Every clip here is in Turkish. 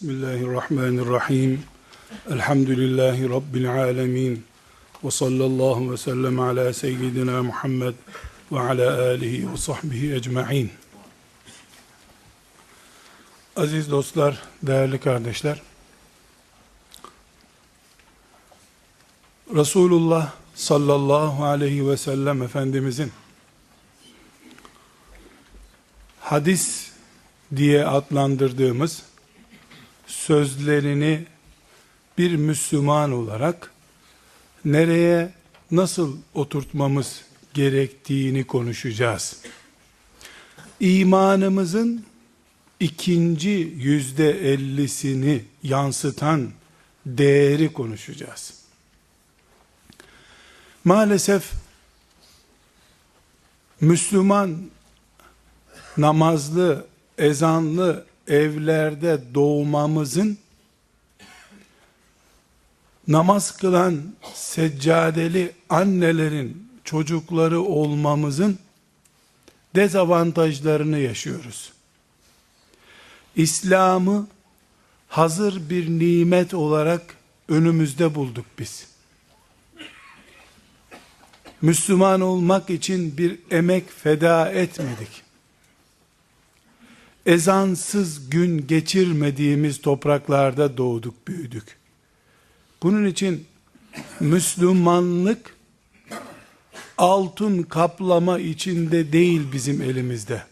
Bismillahirrahmanirrahim. Elhamdülillahi Rabbil alemin. Ve sallallahu ve sellem ala seyyidina Muhammed ve ala alihi ve sahbihi ecma'in. Aziz dostlar, değerli kardeşler. Resulullah sallallahu aleyhi ve sellem Efendimizin hadis diye adlandırdığımız sözlerini bir Müslüman olarak nereye nasıl oturtmamız gerektiğini konuşacağız. İmanımızın ikinci yüzde ellisini yansıtan değeri konuşacağız. Maalesef Müslüman namazlı, ezanlı evlerde doğmamızın namaz kılan seccadeli annelerin çocukları olmamızın dezavantajlarını yaşıyoruz. İslam'ı hazır bir nimet olarak önümüzde bulduk biz. Müslüman olmak için bir emek feda etmedik ezansız gün geçirmediğimiz topraklarda doğduk, büyüdük. Bunun için Müslümanlık altın kaplama içinde değil bizim elimizde.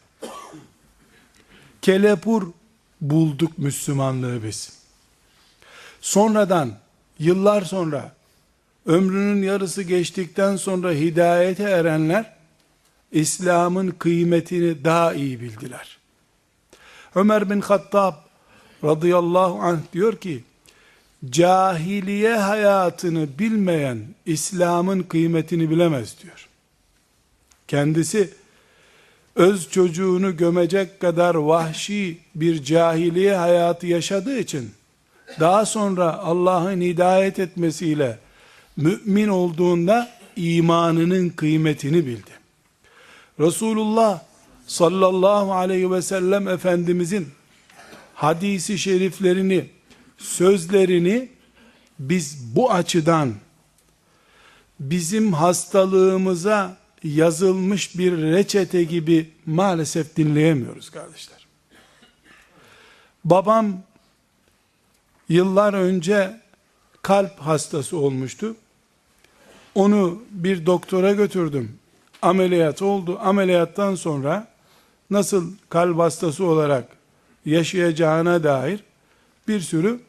Kelepur bulduk Müslümanlığı biz. Sonradan, yıllar sonra, ömrünün yarısı geçtikten sonra hidayete erenler, İslam'ın kıymetini daha iyi bildiler. Ömer bin Hattab radıyallahu anh diyor ki, cahiliye hayatını bilmeyen İslam'ın kıymetini bilemez diyor. Kendisi öz çocuğunu gömecek kadar vahşi bir cahiliye hayatı yaşadığı için daha sonra Allah'ın hidayet etmesiyle mümin olduğunda imanının kıymetini bildi. Resulullah sallallahu aleyhi ve sellem Efendimizin hadisi şeriflerini, sözlerini biz bu açıdan bizim hastalığımıza yazılmış bir reçete gibi maalesef dinleyemiyoruz kardeşler. Babam yıllar önce kalp hastası olmuştu. Onu bir doktora götürdüm. Ameliyat oldu. Ameliyattan sonra nasıl kalp hastası olarak yaşayacağına dair bir sürü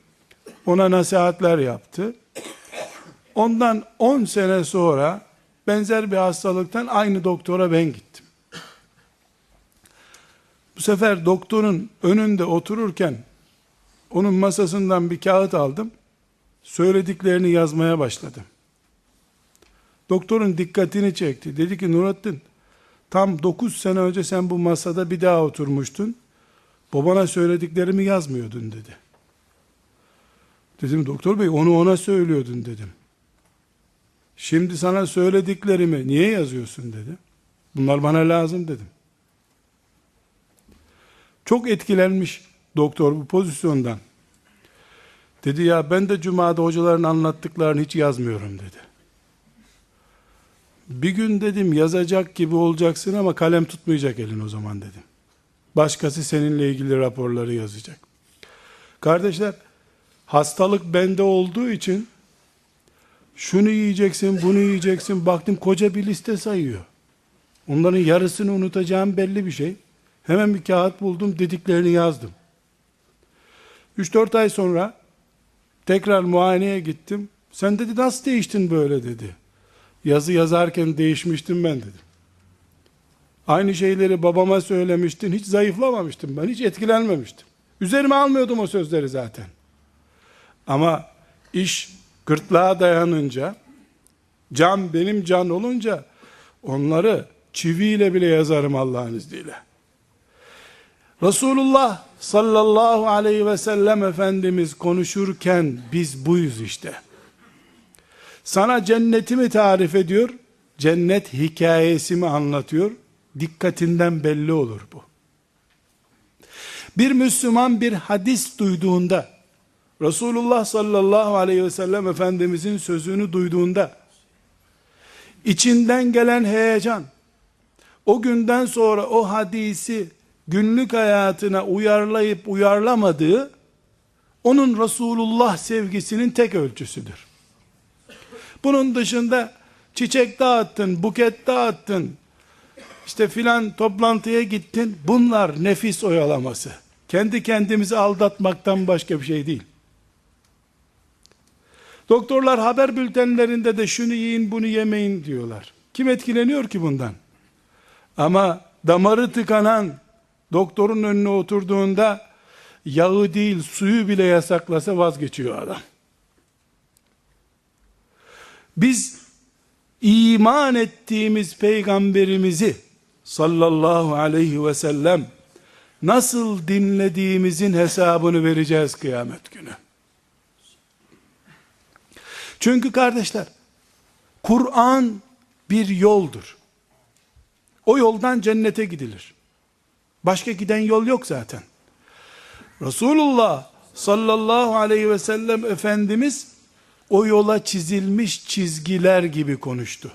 ona nasihatler yaptı. Ondan 10 sene sonra benzer bir hastalıktan aynı doktora ben gittim. Bu sefer doktorun önünde otururken onun masasından bir kağıt aldım. Söylediklerini yazmaya başladım. Doktorun dikkatini çekti. Dedi ki Nurattin Tam 9 sene önce sen bu masada bir daha oturmuştun. Babana söylediklerimi yazmıyordun dedi. Dedim doktor bey onu ona söylüyordun dedim. Şimdi sana söylediklerimi niye yazıyorsun dedi. Bunlar bana lazım dedim. Çok etkilenmiş doktor bu pozisyondan. Dedi ya ben de cumada hocaların anlattıklarını hiç yazmıyorum dedi. Bir gün dedim yazacak gibi olacaksın ama kalem tutmayacak elin o zaman dedim. Başkası seninle ilgili raporları yazacak. Kardeşler, hastalık bende olduğu için şunu yiyeceksin, bunu yiyeceksin. Baktım koca bir liste sayıyor. Onların yarısını unutacağım belli bir şey. Hemen bir kağıt buldum, dediklerini yazdım. 3-4 ay sonra tekrar muayeneye gittim. Sen dedi nasıl değiştin böyle dedi. Yazı yazarken değişmiştim ben dedim. Aynı şeyleri babama söylemiştin. Hiç zayıflamamıştım ben. Hiç etkilenmemiştim. Üzerime almıyordum o sözleri zaten. Ama iş gırtlağa dayanınca, can benim can olunca, onları çiviyle bile yazarım Allah'ın izniyle. Resulullah sallallahu aleyhi ve sellem Efendimiz konuşurken biz buyuz işte. Sana cennetimi tarif ediyor, cennet hikayesimi anlatıyor. Dikkatinden belli olur bu. Bir Müslüman bir hadis duyduğunda, Resulullah sallallahu aleyhi ve sellem Efendimizin sözünü duyduğunda, içinden gelen heyecan, o günden sonra o hadisi günlük hayatına uyarlayıp uyarlamadığı, onun Resulullah sevgisinin tek ölçüsüdür. Bunun dışında çiçek dağıttın, buket dağıttın, işte filan toplantıya gittin, bunlar nefis oyalaması. Kendi kendimizi aldatmaktan başka bir şey değil. Doktorlar haber bültenlerinde de şunu yiyin bunu yemeyin diyorlar. Kim etkileniyor ki bundan? Ama damarı tıkanan doktorun önüne oturduğunda yağı değil suyu bile yasaklasa vazgeçiyor adam. Biz iman ettiğimiz peygamberimizi sallallahu aleyhi ve sellem nasıl dinlediğimizin hesabını vereceğiz kıyamet günü. Çünkü kardeşler, Kur'an bir yoldur. O yoldan cennete gidilir. Başka giden yol yok zaten. Resulullah sallallahu aleyhi ve sellem Efendimiz o yola çizilmiş çizgiler gibi konuştu.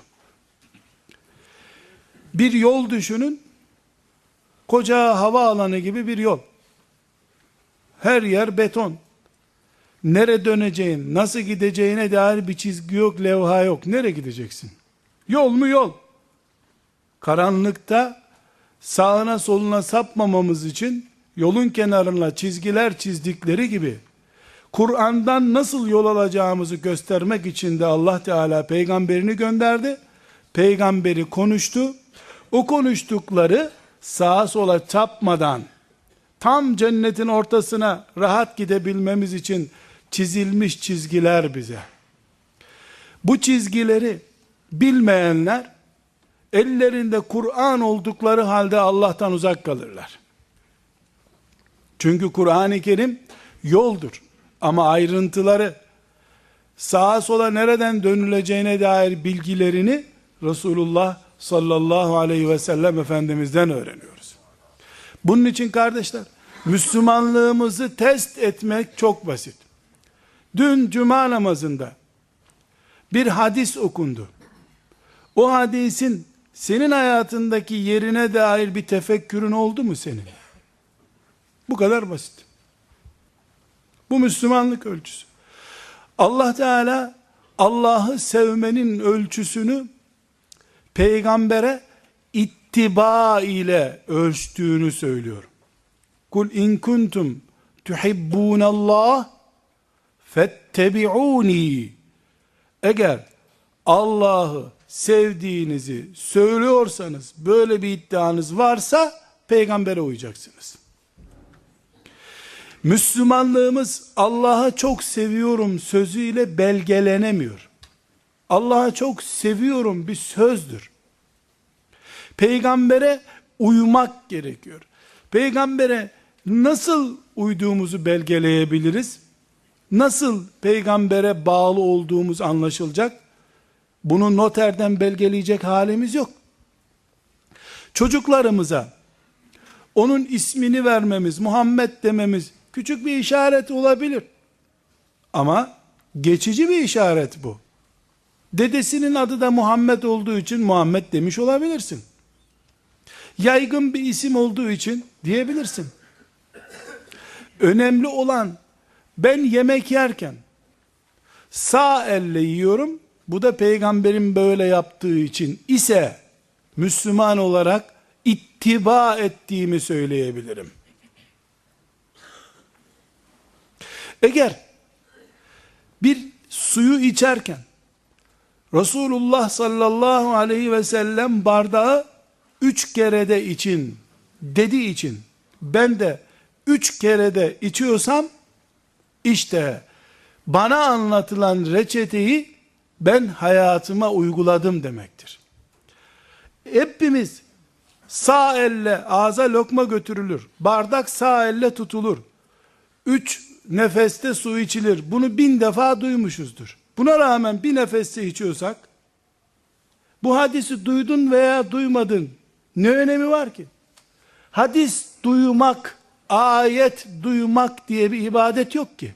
Bir yol düşünün, koca hava alanı gibi bir yol. Her yer beton. Nere döneceğin, nasıl gideceğine dair bir çizgi yok, levha yok. Nere gideceksin? Yol mu yol? Karanlıkta sağına soluna sapmamamız için yolun kenarına çizgiler çizdikleri gibi Kur'an'dan nasıl yol alacağımızı göstermek için de Allah Teala peygamberini gönderdi. Peygamberi konuştu. O konuştukları sağa sola çapmadan tam cennetin ortasına rahat gidebilmemiz için çizilmiş çizgiler bize. Bu çizgileri bilmeyenler ellerinde Kur'an oldukları halde Allah'tan uzak kalırlar. Çünkü Kur'an-ı Kerim yoldur. Ama ayrıntıları sağa sola nereden dönüleceğine dair bilgilerini Resulullah sallallahu aleyhi ve sellem Efendimiz'den öğreniyoruz. Bunun için kardeşler Müslümanlığımızı test etmek çok basit. Dün cuma namazında bir hadis okundu. O hadisin senin hayatındaki yerine dair bir tefekkürün oldu mu senin? Bu kadar basit. Bu Müslümanlık ölçüsü. Allah Teala Allah'ı sevmenin ölçüsünü peygambere ittiba ile ölçtüğünü söylüyor. Kul in kuntum tuhibbunallah fettebi'uni eğer Allah'ı sevdiğinizi söylüyorsanız böyle bir iddianız varsa peygambere uyacaksınız. Müslümanlığımız Allah'a çok seviyorum sözüyle belgelenemiyor. Allah'a çok seviyorum bir sözdür. Peygambere uymak gerekiyor. Peygambere nasıl uyduğumuzu belgeleyebiliriz? Nasıl peygambere bağlı olduğumuz anlaşılacak? Bunu noterden belgeleyecek halimiz yok. Çocuklarımıza onun ismini vermemiz, Muhammed dememiz küçük bir işaret olabilir. Ama geçici bir işaret bu. Dedesinin adı da Muhammed olduğu için Muhammed demiş olabilirsin. Yaygın bir isim olduğu için diyebilirsin. Önemli olan ben yemek yerken sağ elle yiyorum. Bu da peygamberin böyle yaptığı için ise Müslüman olarak ittiba ettiğimi söyleyebilirim. Eğer bir suyu içerken Resulullah sallallahu aleyhi ve sellem bardağı üç kerede için dediği için ben de üç kerede içiyorsam işte bana anlatılan reçeteyi ben hayatıma uyguladım demektir. Hepimiz sağ elle ağza lokma götürülür. Bardak sağ elle tutulur. Üç nefeste su içilir. Bunu bin defa duymuşuzdur. Buna rağmen bir nefeste içiyorsak, bu hadisi duydun veya duymadın, ne önemi var ki? Hadis duymak ayet duymak diye bir ibadet yok ki.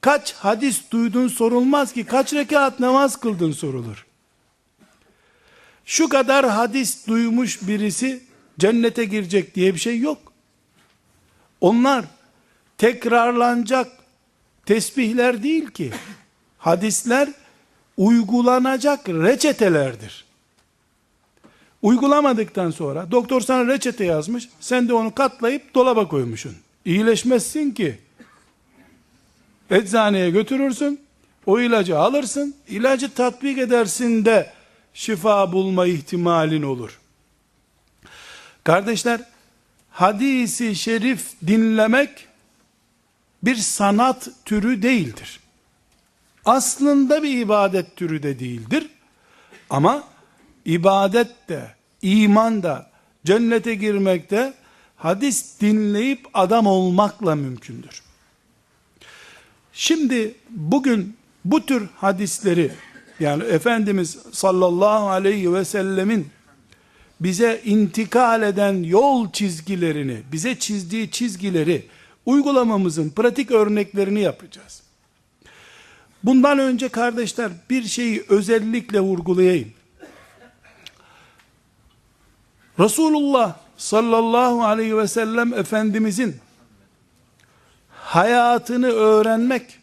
Kaç hadis duydun sorulmaz ki, kaç rekat namaz kıldın sorulur. Şu kadar hadis duymuş birisi cennete girecek diye bir şey yok. Onlar tekrarlanacak tesbihler değil ki. Hadisler uygulanacak reçetelerdir. Uygulamadıktan sonra doktor sana reçete yazmış, sen de onu katlayıp dolaba koymuşsun. İyileşmezsin ki. Eczaneye götürürsün, o ilacı alırsın, ilacı tatbik edersin de şifa bulma ihtimalin olur. Kardeşler, hadisi şerif dinlemek bir sanat türü değildir. Aslında bir ibadet türü de değildir. Ama ibadet de, iman da, cennete girmekte hadis dinleyip adam olmakla mümkündür. Şimdi bugün bu tür hadisleri yani Efendimiz sallallahu aleyhi ve sellemin bize intikal eden yol çizgilerini, bize çizdiği çizgileri uygulamamızın pratik örneklerini yapacağız. Bundan önce kardeşler bir şeyi özellikle vurgulayayım. Resulullah sallallahu aleyhi ve sellem Efendimizin hayatını öğrenmek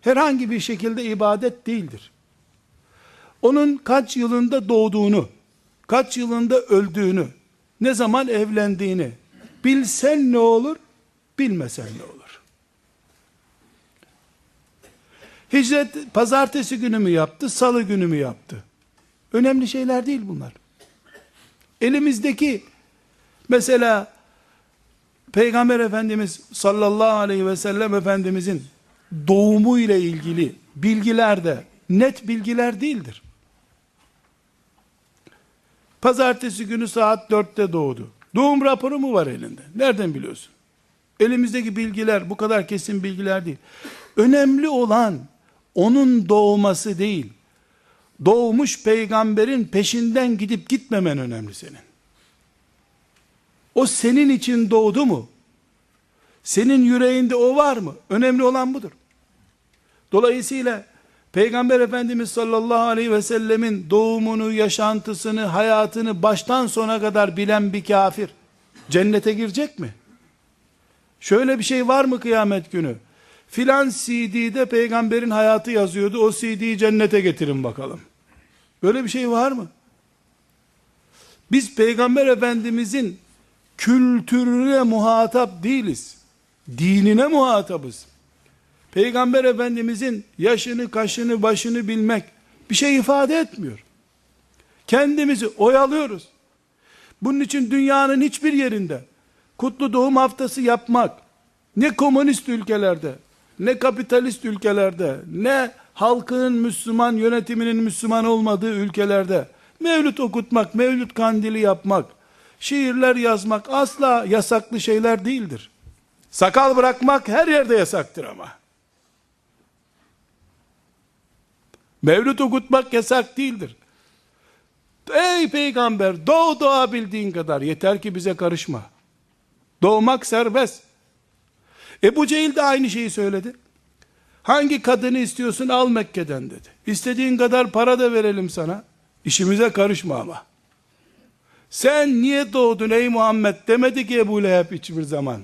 herhangi bir şekilde ibadet değildir. Onun kaç yılında doğduğunu, kaç yılında öldüğünü, ne zaman evlendiğini bilsen ne olur, bilmesen ne olur? Hicret pazartesi günü mü yaptı, salı günü mü yaptı? Önemli şeyler değil bunlar. Elimizdeki mesela Peygamber Efendimiz sallallahu aleyhi ve sellem Efendimizin doğumu ile ilgili bilgiler de net bilgiler değildir. Pazartesi günü saat dörtte doğdu. Doğum raporu mu var elinde? Nereden biliyorsun? Elimizdeki bilgiler bu kadar kesin bilgiler değil. Önemli olan onun doğması değil. Doğmuş peygamberin peşinden gidip gitmemen önemli senin. O senin için doğdu mu? Senin yüreğinde o var mı? Önemli olan budur. Dolayısıyla Peygamber Efendimiz sallallahu aleyhi ve sellemin doğumunu, yaşantısını, hayatını baştan sona kadar bilen bir kafir cennete girecek mi? Şöyle bir şey var mı kıyamet günü? Filan CD'de peygamberin hayatı yazıyordu. O CD'yi cennete getirin bakalım. Böyle bir şey var mı? Biz peygamber efendimizin kültürüne muhatap değiliz. Dinine muhatabız. Peygamber efendimizin yaşını, kaşını, başını bilmek bir şey ifade etmiyor. Kendimizi oyalıyoruz. Bunun için dünyanın hiçbir yerinde kutlu doğum haftası yapmak ne komünist ülkelerde ne kapitalist ülkelerde ne halkının Müslüman yönetiminin Müslüman olmadığı ülkelerde mevlüt okutmak, mevlüt kandili yapmak, şiirler yazmak asla yasaklı şeyler değildir. Sakal bırakmak her yerde yasaktır ama. Mevlüt okutmak yasak değildir. Ey peygamber doğ doğabildiğin kadar yeter ki bize karışma. Doğmak serbest. Ebu Cehil de aynı şeyi söyledi. Hangi kadını istiyorsun al Mekke'den dedi. İstediğin kadar para da verelim sana. İşimize karışma ama. Sen niye doğdun ey Muhammed demedi ki Ebu Leheb hiçbir zaman.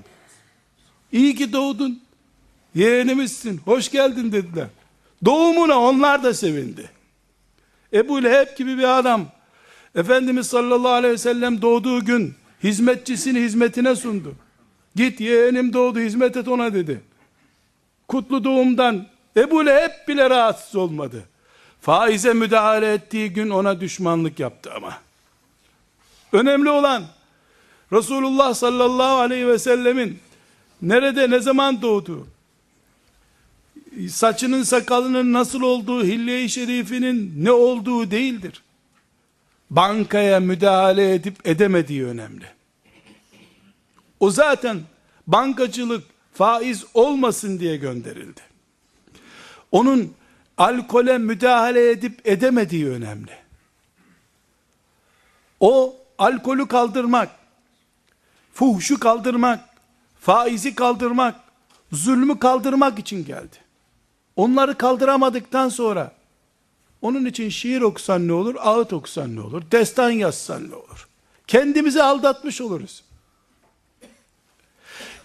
İyi ki doğdun. Yeğenimizsin. Hoş geldin dediler. Doğumuna onlar da sevindi. Ebu Leheb gibi bir adam Efendimiz sallallahu aleyhi ve sellem doğduğu gün hizmetçisini hizmetine sundu. Git yeğenim doğdu hizmet et ona dedi. Kutlu doğumdan Ebu Leheb bile rahatsız olmadı. Faize müdahale ettiği gün ona düşmanlık yaptı ama. Önemli olan Resulullah sallallahu aleyhi ve sellemin nerede ne zaman doğduğu, saçının sakalının nasıl olduğu, hilye-i şerifinin ne olduğu değildir. Bankaya müdahale edip edemediği önemli. O zaten bankacılık faiz olmasın diye gönderildi. Onun alkole müdahale edip edemediği önemli. O alkolü kaldırmak, fuhşu kaldırmak, faizi kaldırmak, zulmü kaldırmak için geldi. Onları kaldıramadıktan sonra onun için şiir okusan ne olur, ağıt okusan ne olur, destan yazsan ne olur? Kendimizi aldatmış oluruz.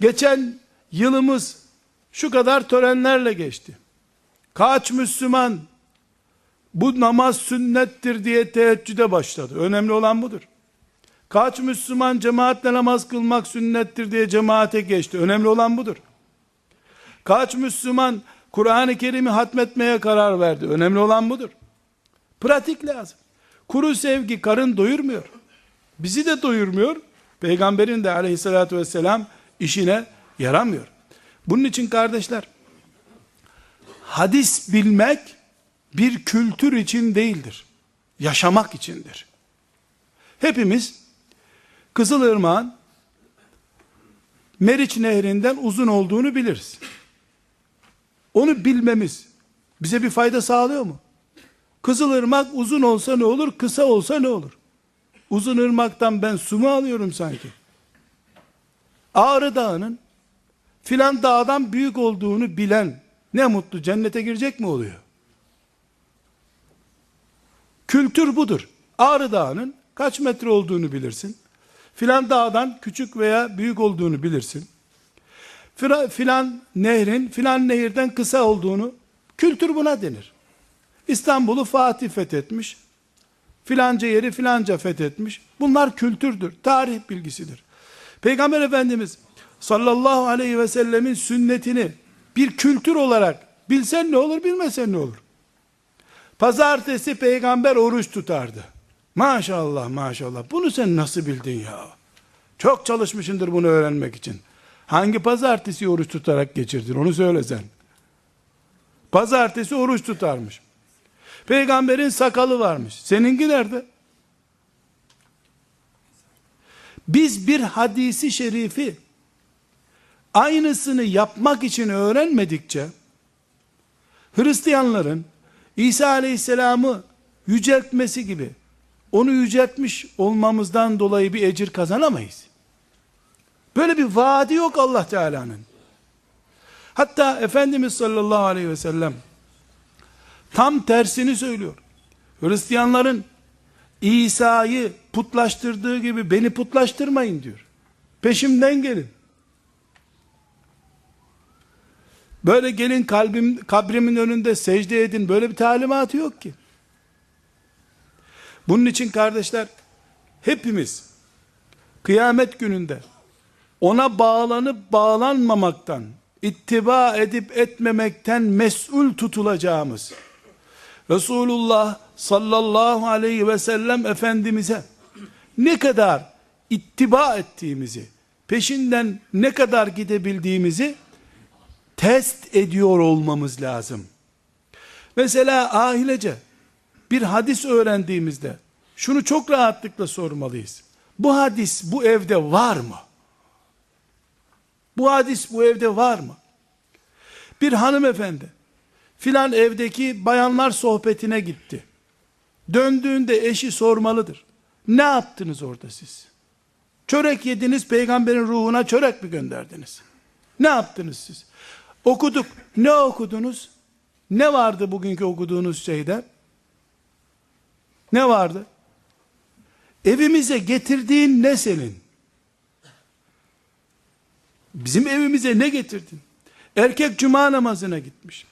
Geçen yılımız şu kadar törenlerle geçti. Kaç Müslüman bu namaz sünnettir diye teheccüde başladı. Önemli olan budur. Kaç Müslüman cemaatle namaz kılmak sünnettir diye cemaate geçti. Önemli olan budur. Kaç Müslüman Kur'an-ı Kerim'i hatmetmeye karar verdi. Önemli olan budur. Pratik lazım. Kuru sevgi karın doyurmuyor. Bizi de doyurmuyor. Peygamberin de aleyhissalatü vesselam işine yaramıyor. Bunun için kardeşler, hadis bilmek bir kültür için değildir. Yaşamak içindir. Hepimiz Kızılırmak'ın Meriç Nehri'nden uzun olduğunu biliriz. Onu bilmemiz bize bir fayda sağlıyor mu? Kızılırmak uzun olsa ne olur, kısa olsa ne olur? Uzun ırmaktan ben su mu alıyorum sanki? Ağrı Dağı'nın filan dağdan büyük olduğunu bilen ne mutlu cennete girecek mi oluyor? Kültür budur. Ağrı Dağı'nın kaç metre olduğunu bilirsin. Filan dağdan küçük veya büyük olduğunu bilirsin. Filan nehrin filan nehirden kısa olduğunu kültür buna denir. İstanbul'u Fatih fethetmiş. Filanca yeri filanca fethetmiş. Bunlar kültürdür. Tarih bilgisidir. Peygamber Efendimiz sallallahu aleyhi ve sellemin sünnetini bir kültür olarak bilsen ne olur bilmesen ne olur. Pazartesi peygamber oruç tutardı. Maşallah maşallah. Bunu sen nasıl bildin ya? Çok çalışmışındır bunu öğrenmek için. Hangi pazartesi oruç tutarak geçirdin onu söylesen. Pazartesi oruç tutarmış. Peygamberin sakalı varmış. Seninki nerede? Biz bir hadisi şerifi aynısını yapmak için öğrenmedikçe Hristiyanların İsa Aleyhisselam'ı yüceltmesi gibi onu yüceltmiş olmamızdan dolayı bir ecir kazanamayız. Böyle bir vaadi yok Allah Teala'nın. Hatta Efendimiz sallallahu aleyhi ve sellem tam tersini söylüyor. Hristiyanların İsa'yı putlaştırdığı gibi beni putlaştırmayın diyor. Peşimden gelin. Böyle gelin kalbim, kabrimin önünde secde edin. Böyle bir talimatı yok ki. Bunun için kardeşler hepimiz kıyamet gününde ona bağlanıp bağlanmamaktan, ittiba edip etmemekten mesul tutulacağımız Resulullah sallallahu aleyhi ve sellem Efendimiz'e ne kadar ittiba ettiğimizi, peşinden ne kadar gidebildiğimizi test ediyor olmamız lazım. Mesela ahilece bir hadis öğrendiğimizde şunu çok rahatlıkla sormalıyız. Bu hadis bu evde var mı? Bu hadis bu evde var mı? Bir hanımefendi filan evdeki bayanlar sohbetine gitti. Döndüğünde eşi sormalıdır. Ne yaptınız orada siz? Çörek yediniz, peygamberin ruhuna çörek mi gönderdiniz? Ne yaptınız siz? Okuduk. Ne okudunuz? Ne vardı bugünkü okuduğunuz şeyde? Ne vardı? Evimize getirdiğin ne senin? Bizim evimize ne getirdin? Erkek cuma namazına gitmiş.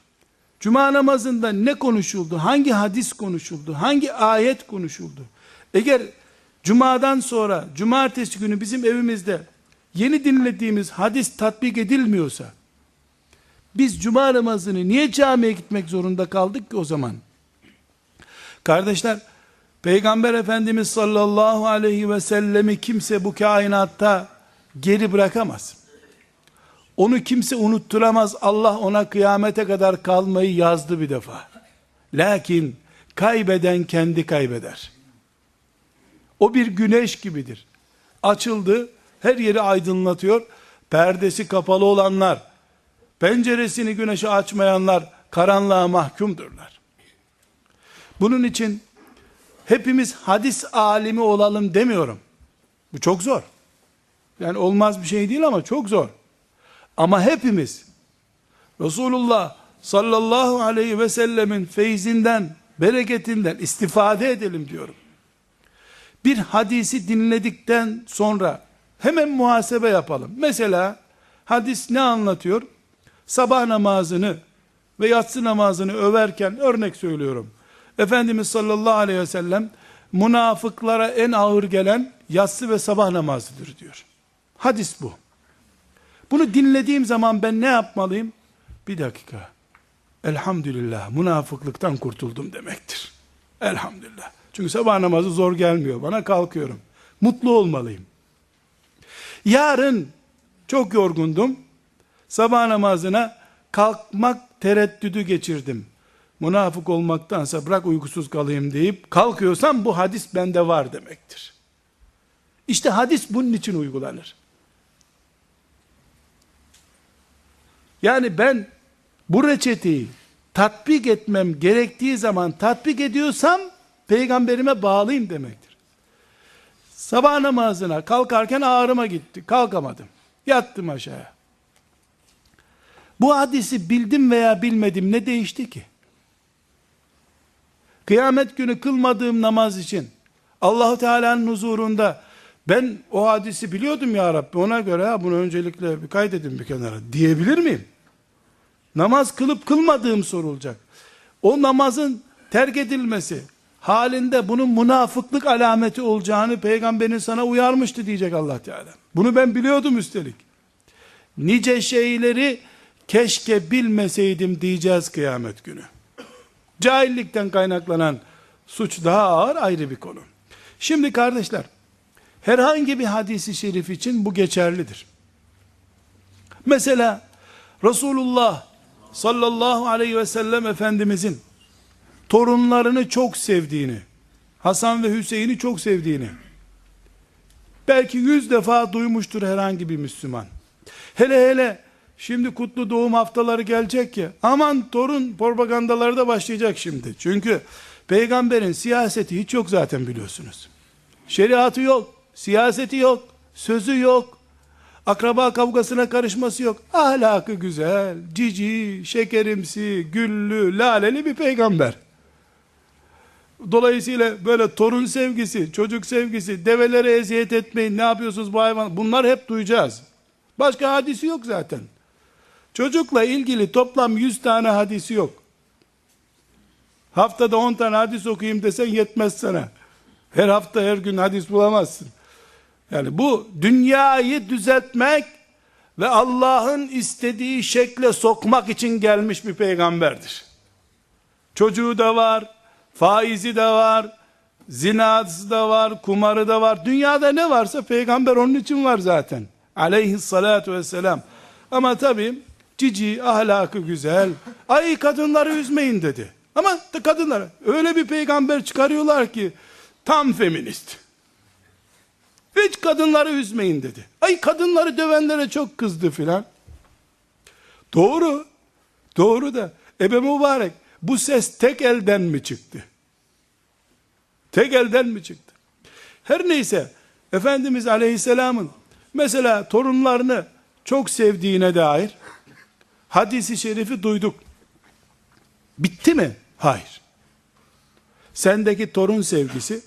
Cuma namazında ne konuşuldu? Hangi hadis konuşuldu? Hangi ayet konuşuldu? Eğer cumadan sonra cumartesi günü bizim evimizde yeni dinlediğimiz hadis tatbik edilmiyorsa biz cuma namazını niye camiye gitmek zorunda kaldık ki o zaman? Kardeşler Peygamber Efendimiz sallallahu aleyhi ve sellemi kimse bu kainatta geri bırakamaz. Onu kimse unutturamaz. Allah ona kıyamete kadar kalmayı yazdı bir defa. Lakin kaybeden kendi kaybeder. O bir güneş gibidir. Açıldı, her yeri aydınlatıyor. Perdesi kapalı olanlar, penceresini güneşe açmayanlar karanlığa mahkumdurlar. Bunun için hepimiz hadis alimi olalım demiyorum. Bu çok zor. Yani olmaz bir şey değil ama çok zor. Ama hepimiz Resulullah sallallahu aleyhi ve sellemin feyzinden, bereketinden istifade edelim diyorum. Bir hadisi dinledikten sonra hemen muhasebe yapalım. Mesela hadis ne anlatıyor? Sabah namazını ve yatsı namazını överken örnek söylüyorum. Efendimiz sallallahu aleyhi ve sellem münafıklara en ağır gelen yatsı ve sabah namazıdır diyor. Hadis bu. Bunu dinlediğim zaman ben ne yapmalıyım? Bir dakika. Elhamdülillah münafıklıktan kurtuldum demektir. Elhamdülillah. Çünkü sabah namazı zor gelmiyor. Bana kalkıyorum. Mutlu olmalıyım. Yarın çok yorgundum. Sabah namazına kalkmak tereddüdü geçirdim. Münafık olmaktansa bırak uykusuz kalayım deyip kalkıyorsam bu hadis bende var demektir. İşte hadis bunun için uygulanır. Yani ben bu reçeteyi tatbik etmem gerektiği zaman tatbik ediyorsam peygamberime bağlıyım demektir. Sabah namazına kalkarken ağrıma gitti. Kalkamadım. Yattım aşağıya. Bu hadisi bildim veya bilmedim ne değişti ki? Kıyamet günü kılmadığım namaz için Allahu Teala'nın huzurunda ben o hadisi biliyordum ya Rabbi ona göre ha, bunu öncelikle bir kaydedin bir kenara diyebilir miyim? Namaz kılıp kılmadığım sorulacak. O namazın terk edilmesi halinde bunun münafıklık alameti olacağını peygamberin sana uyarmıştı diyecek Allah Teala. Bunu ben biliyordum üstelik. Nice şeyleri keşke bilmeseydim diyeceğiz kıyamet günü. Cahillikten kaynaklanan suç daha ağır ayrı bir konu. Şimdi kardeşler, herhangi bir hadisi şerif için bu geçerlidir. Mesela Resulullah sallallahu aleyhi ve sellem Efendimizin torunlarını çok sevdiğini, Hasan ve Hüseyin'i çok sevdiğini, belki yüz defa duymuştur herhangi bir Müslüman. Hele hele Şimdi kutlu doğum haftaları gelecek ya. Aman torun propagandaları da başlayacak şimdi. Çünkü peygamberin siyaseti hiç yok zaten biliyorsunuz. Şeriatı yok, siyaseti yok, sözü yok. Akraba kavgasına karışması yok. Ahlakı güzel, cici, şekerimsi, güllü, laleli bir peygamber. Dolayısıyla böyle torun sevgisi, çocuk sevgisi, develere eziyet etmeyin, ne yapıyorsunuz bu hayvan? Bunlar hep duyacağız. Başka hadisi yok zaten. Çocukla ilgili toplam 100 tane hadisi yok. Haftada 10 tane hadis okuyayım desen yetmez sana. Her hafta her gün hadis bulamazsın. Yani bu dünyayı düzeltmek ve Allah'ın istediği şekle sokmak için gelmiş bir peygamberdir. Çocuğu da var, faizi de var, zinası da var, kumarı da var. Dünyada ne varsa peygamber onun için var zaten. Aleyhissalatu vesselam. Ama tabii cici, ahlakı güzel. Ay kadınları üzmeyin dedi. Ama kadınlar öyle bir peygamber çıkarıyorlar ki tam feminist. Hiç kadınları üzmeyin dedi. Ay kadınları dövenlere çok kızdı filan. Doğru. Doğru da Ebe Mübarek bu ses tek elden mi çıktı? Tek elden mi çıktı? Her neyse Efendimiz Aleyhisselam'ın mesela torunlarını çok sevdiğine dair hadisi şerifi duyduk. Bitti mi? Hayır. Sendeki torun sevgisi,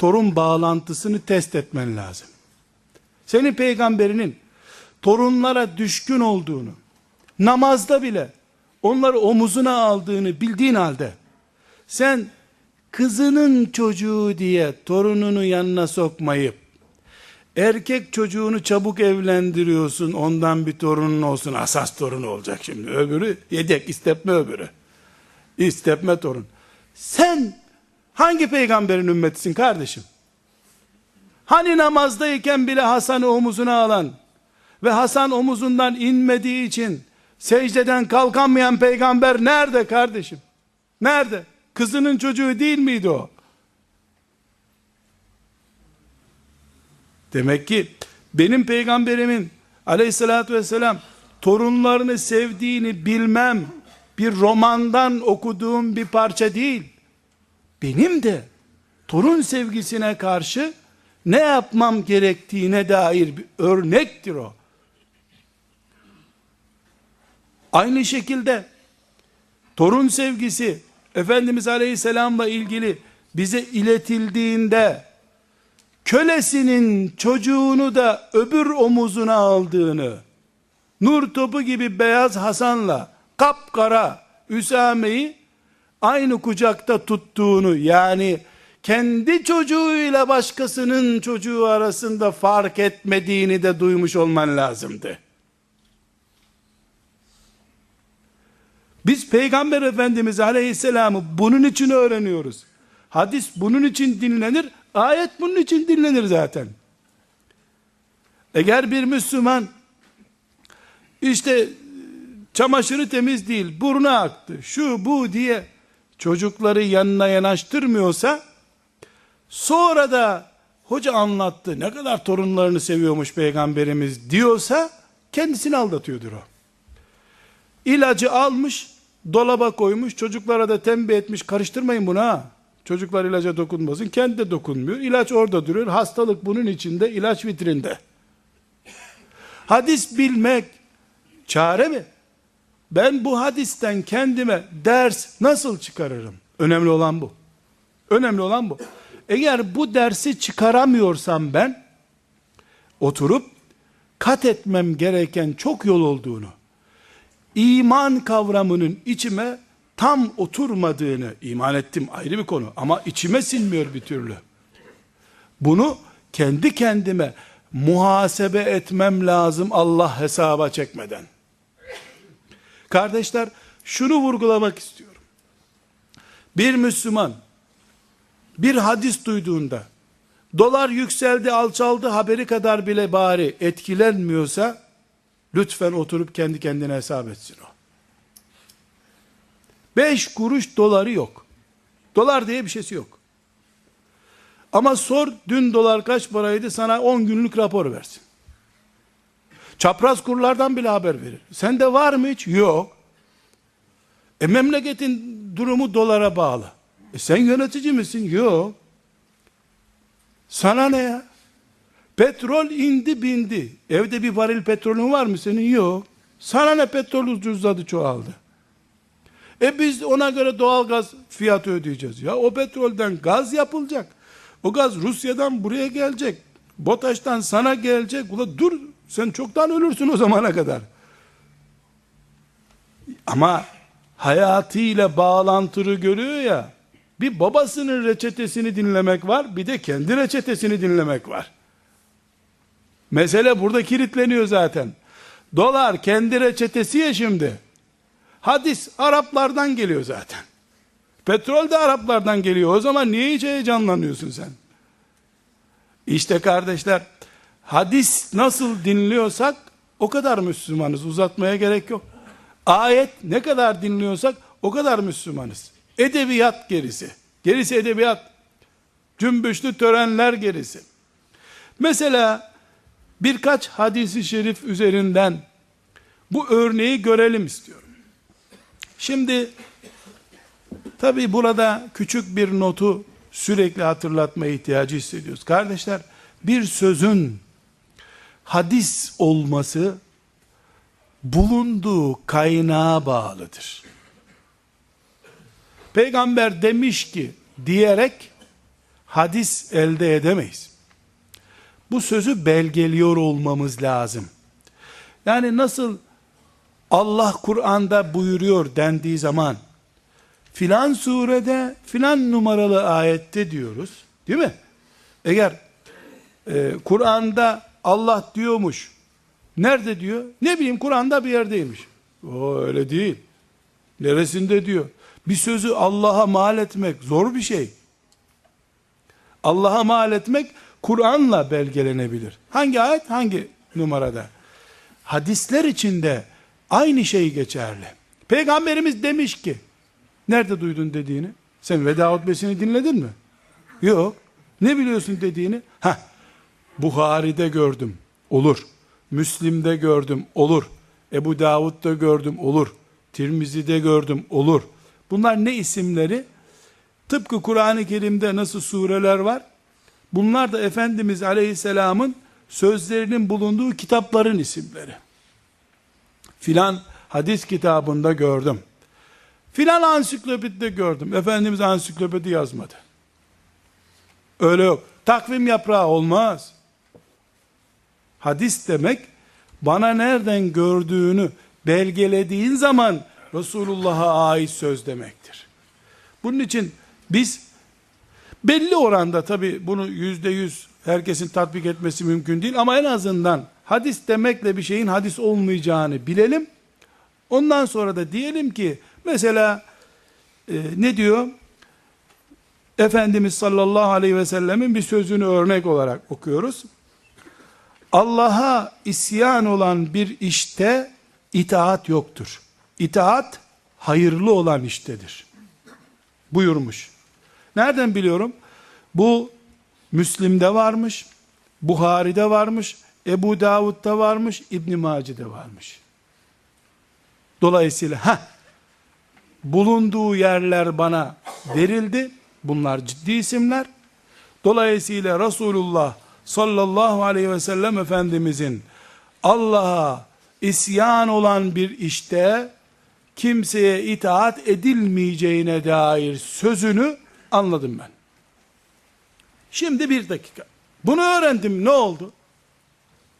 torun bağlantısını test etmen lazım. Senin peygamberinin torunlara düşkün olduğunu, namazda bile onları omuzuna aldığını bildiğin halde, sen kızının çocuğu diye torununu yanına sokmayıp, Erkek çocuğunu çabuk evlendiriyorsun, ondan bir torunun olsun, asas torun olacak şimdi. Öbürü yedek, istepme öbürü. İstepme torun. Sen hangi peygamberin ümmetisin kardeşim? Hani namazdayken bile Hasan'ı omuzuna alan ve Hasan omuzundan inmediği için secdeden kalkamayan peygamber nerede kardeşim? Nerede? Kızının çocuğu değil miydi o? Demek ki benim peygamberimin aleyhissalatü vesselam torunlarını sevdiğini bilmem bir romandan okuduğum bir parça değil. Benim de torun sevgisine karşı ne yapmam gerektiğine dair bir örnektir o. Aynı şekilde torun sevgisi Efendimiz Aleyhisselam'la ilgili bize iletildiğinde kölesinin çocuğunu da öbür omuzuna aldığını nur topu gibi beyaz Hasan'la kapkara Üsame'yi aynı kucakta tuttuğunu yani kendi çocuğuyla başkasının çocuğu arasında fark etmediğini de duymuş olman lazımdı. Biz Peygamber Efendimiz Aleyhisselam'ı bunun için öğreniyoruz. Hadis bunun için dinlenir, ayet bunun için dinlenir zaten. Eğer bir Müslüman işte çamaşırı temiz değil, burnu aktı, şu bu diye çocukları yanına yanaştırmıyorsa sonra da hoca anlattı ne kadar torunlarını seviyormuş peygamberimiz diyorsa kendisini aldatıyordur o. İlacı almış, dolaba koymuş, çocuklara da tembih etmiş, karıştırmayın bunu ha. Çocuklar ilaca dokunmasın, kendi de dokunmuyor. İlaç orada duruyor, hastalık bunun içinde, ilaç vitrinde. Hadis bilmek çare mi? Ben bu hadisten kendime ders nasıl çıkarırım? Önemli olan bu. Önemli olan bu. Eğer bu dersi çıkaramıyorsam ben, oturup kat etmem gereken çok yol olduğunu, iman kavramının içime tam oturmadığını iman ettim ayrı bir konu ama içime sinmiyor bir türlü. Bunu kendi kendime muhasebe etmem lazım Allah hesaba çekmeden. Kardeşler şunu vurgulamak istiyorum. Bir Müslüman bir hadis duyduğunda dolar yükseldi alçaldı haberi kadar bile bari etkilenmiyorsa lütfen oturup kendi kendine hesap etsin o. Beş kuruş doları yok. Dolar diye bir şeysi yok. Ama sor dün dolar kaç paraydı sana 10 günlük rapor versin. Çapraz kurlardan bile haber verir. Sende var mı hiç? Yok. E memleketin durumu dolara bağlı. E sen yönetici misin? Yok. Sana ne ya? Petrol indi bindi. Evde bir varil petrolün var mı senin? Yok. Sana ne petrol ucuzladı çoğaldı. E biz ona göre doğal gaz fiyatı ödeyeceğiz. Ya o petrolden gaz yapılacak. O gaz Rusya'dan buraya gelecek. BOTAŞ'tan sana gelecek. Ula dur sen çoktan ölürsün o zamana kadar. Ama hayatıyla bağlantılı görüyor ya. Bir babasının reçetesini dinlemek var, bir de kendi reçetesini dinlemek var. Mesele burada kilitleniyor zaten. Dolar kendi reçetesi ya şimdi. Hadis Araplardan geliyor zaten. Petrol de Araplardan geliyor. O zaman niye hiç heyecanlanıyorsun sen? İşte kardeşler, hadis nasıl dinliyorsak o kadar Müslümanız. Uzatmaya gerek yok. Ayet ne kadar dinliyorsak o kadar Müslümanız. Edebiyat gerisi. Gerisi edebiyat. Cümbüşlü törenler gerisi. Mesela birkaç hadisi şerif üzerinden bu örneği görelim istiyorum. Şimdi tabi burada küçük bir notu sürekli hatırlatma ihtiyacı hissediyoruz. Kardeşler bir sözün hadis olması bulunduğu kaynağa bağlıdır. Peygamber demiş ki diyerek hadis elde edemeyiz. Bu sözü belgeliyor olmamız lazım. Yani nasıl Allah Kur'an'da buyuruyor dendiği zaman filan surede filan numaralı ayette diyoruz. Değil mi? Eğer e, Kur'an'da Allah diyormuş. Nerede diyor? Ne bileyim Kur'an'da bir yerdeymiş. O öyle değil. Neresinde diyor? Bir sözü Allah'a mal etmek zor bir şey. Allah'a mal etmek Kur'an'la belgelenebilir. Hangi ayet hangi numarada? Hadisler içinde aynı şey geçerli. Peygamberimiz demiş ki nerede duydun dediğini? Sen veda hutbesini dinledin mi? Yok. Ne biliyorsun dediğini? Ha, Buhari'de gördüm. Olur. Müslim'de gördüm. Olur. Ebu Davud'da gördüm. Olur. Tirmizi'de gördüm. Olur. Bunlar ne isimleri? Tıpkı Kur'an-ı Kerim'de nasıl sureler var? Bunlar da Efendimiz Aleyhisselam'ın sözlerinin bulunduğu kitapların isimleri. Filan hadis kitabında gördüm. Filan ansiklopedide gördüm. Efendimiz ansiklopedi yazmadı. Öyle yok. Takvim yaprağı olmaz. Hadis demek bana nereden gördüğünü belgelediğin zaman Resulullah'a ait söz demektir. Bunun için biz belli oranda tabi bunu yüzde yüz herkesin tatbik etmesi mümkün değil ama en azından hadis demekle bir şeyin hadis olmayacağını bilelim. Ondan sonra da diyelim ki mesela e, ne diyor? Efendimiz sallallahu aleyhi ve sellemin bir sözünü örnek olarak okuyoruz. Allah'a isyan olan bir işte itaat yoktur. İtaat hayırlı olan iştedir. Buyurmuş. Nereden biliyorum? Bu Müslim'de varmış, Buhari'de varmış, Ebu Davud'da varmış, İbn Mace'de varmış. Dolayısıyla ha bulunduğu yerler bana verildi. Bunlar ciddi isimler. Dolayısıyla Resulullah sallallahu aleyhi ve sellem Efendimizin Allah'a isyan olan bir işte kimseye itaat edilmeyeceğine dair sözünü anladım ben. Şimdi bir dakika. Bunu öğrendim ne oldu?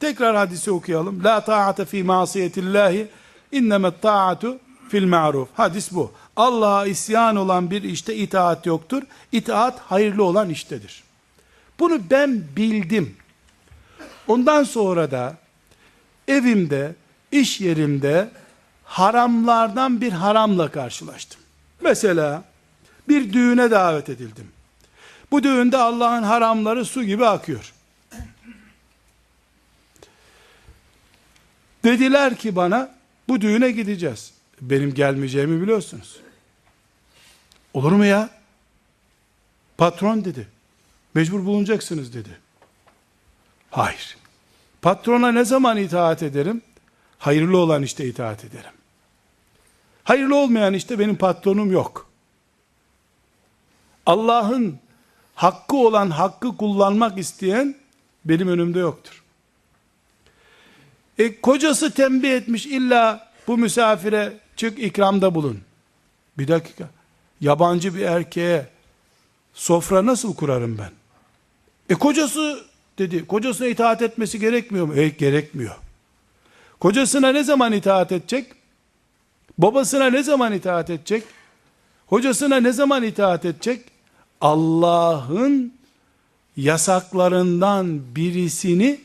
Tekrar hadisi okuyalım. La ta'ate fi masiyetillahi innemet ta'atu fil ma'ruf. Hadis bu. Allah'a isyan olan bir işte itaat yoktur. İtaat hayırlı olan iştedir. Bunu ben bildim. Ondan sonra da evimde, iş yerimde haramlardan bir haramla karşılaştım. Mesela bir düğüne davet edildim. Bu düğünde Allah'ın haramları su gibi akıyor. Dediler ki bana bu düğüne gideceğiz. Benim gelmeyeceğimi biliyorsunuz. Olur mu ya? Patron dedi. Mecbur bulunacaksınız dedi. Hayır. Patrona ne zaman itaat ederim? Hayırlı olan işte itaat ederim. Hayırlı olmayan işte benim patronum yok. Allah'ın hakkı olan hakkı kullanmak isteyen benim önümde yoktur. E, kocası tembih etmiş illa bu misafire çık ikramda bulun. Bir dakika. Yabancı bir erkeğe sofra nasıl kurarım ben? E kocası dedi. Kocasına itaat etmesi gerekmiyor mu? E gerekmiyor. Kocasına ne zaman itaat edecek? Babasına ne zaman itaat edecek? Hocasına ne zaman itaat edecek? Allah'ın yasaklarından birisini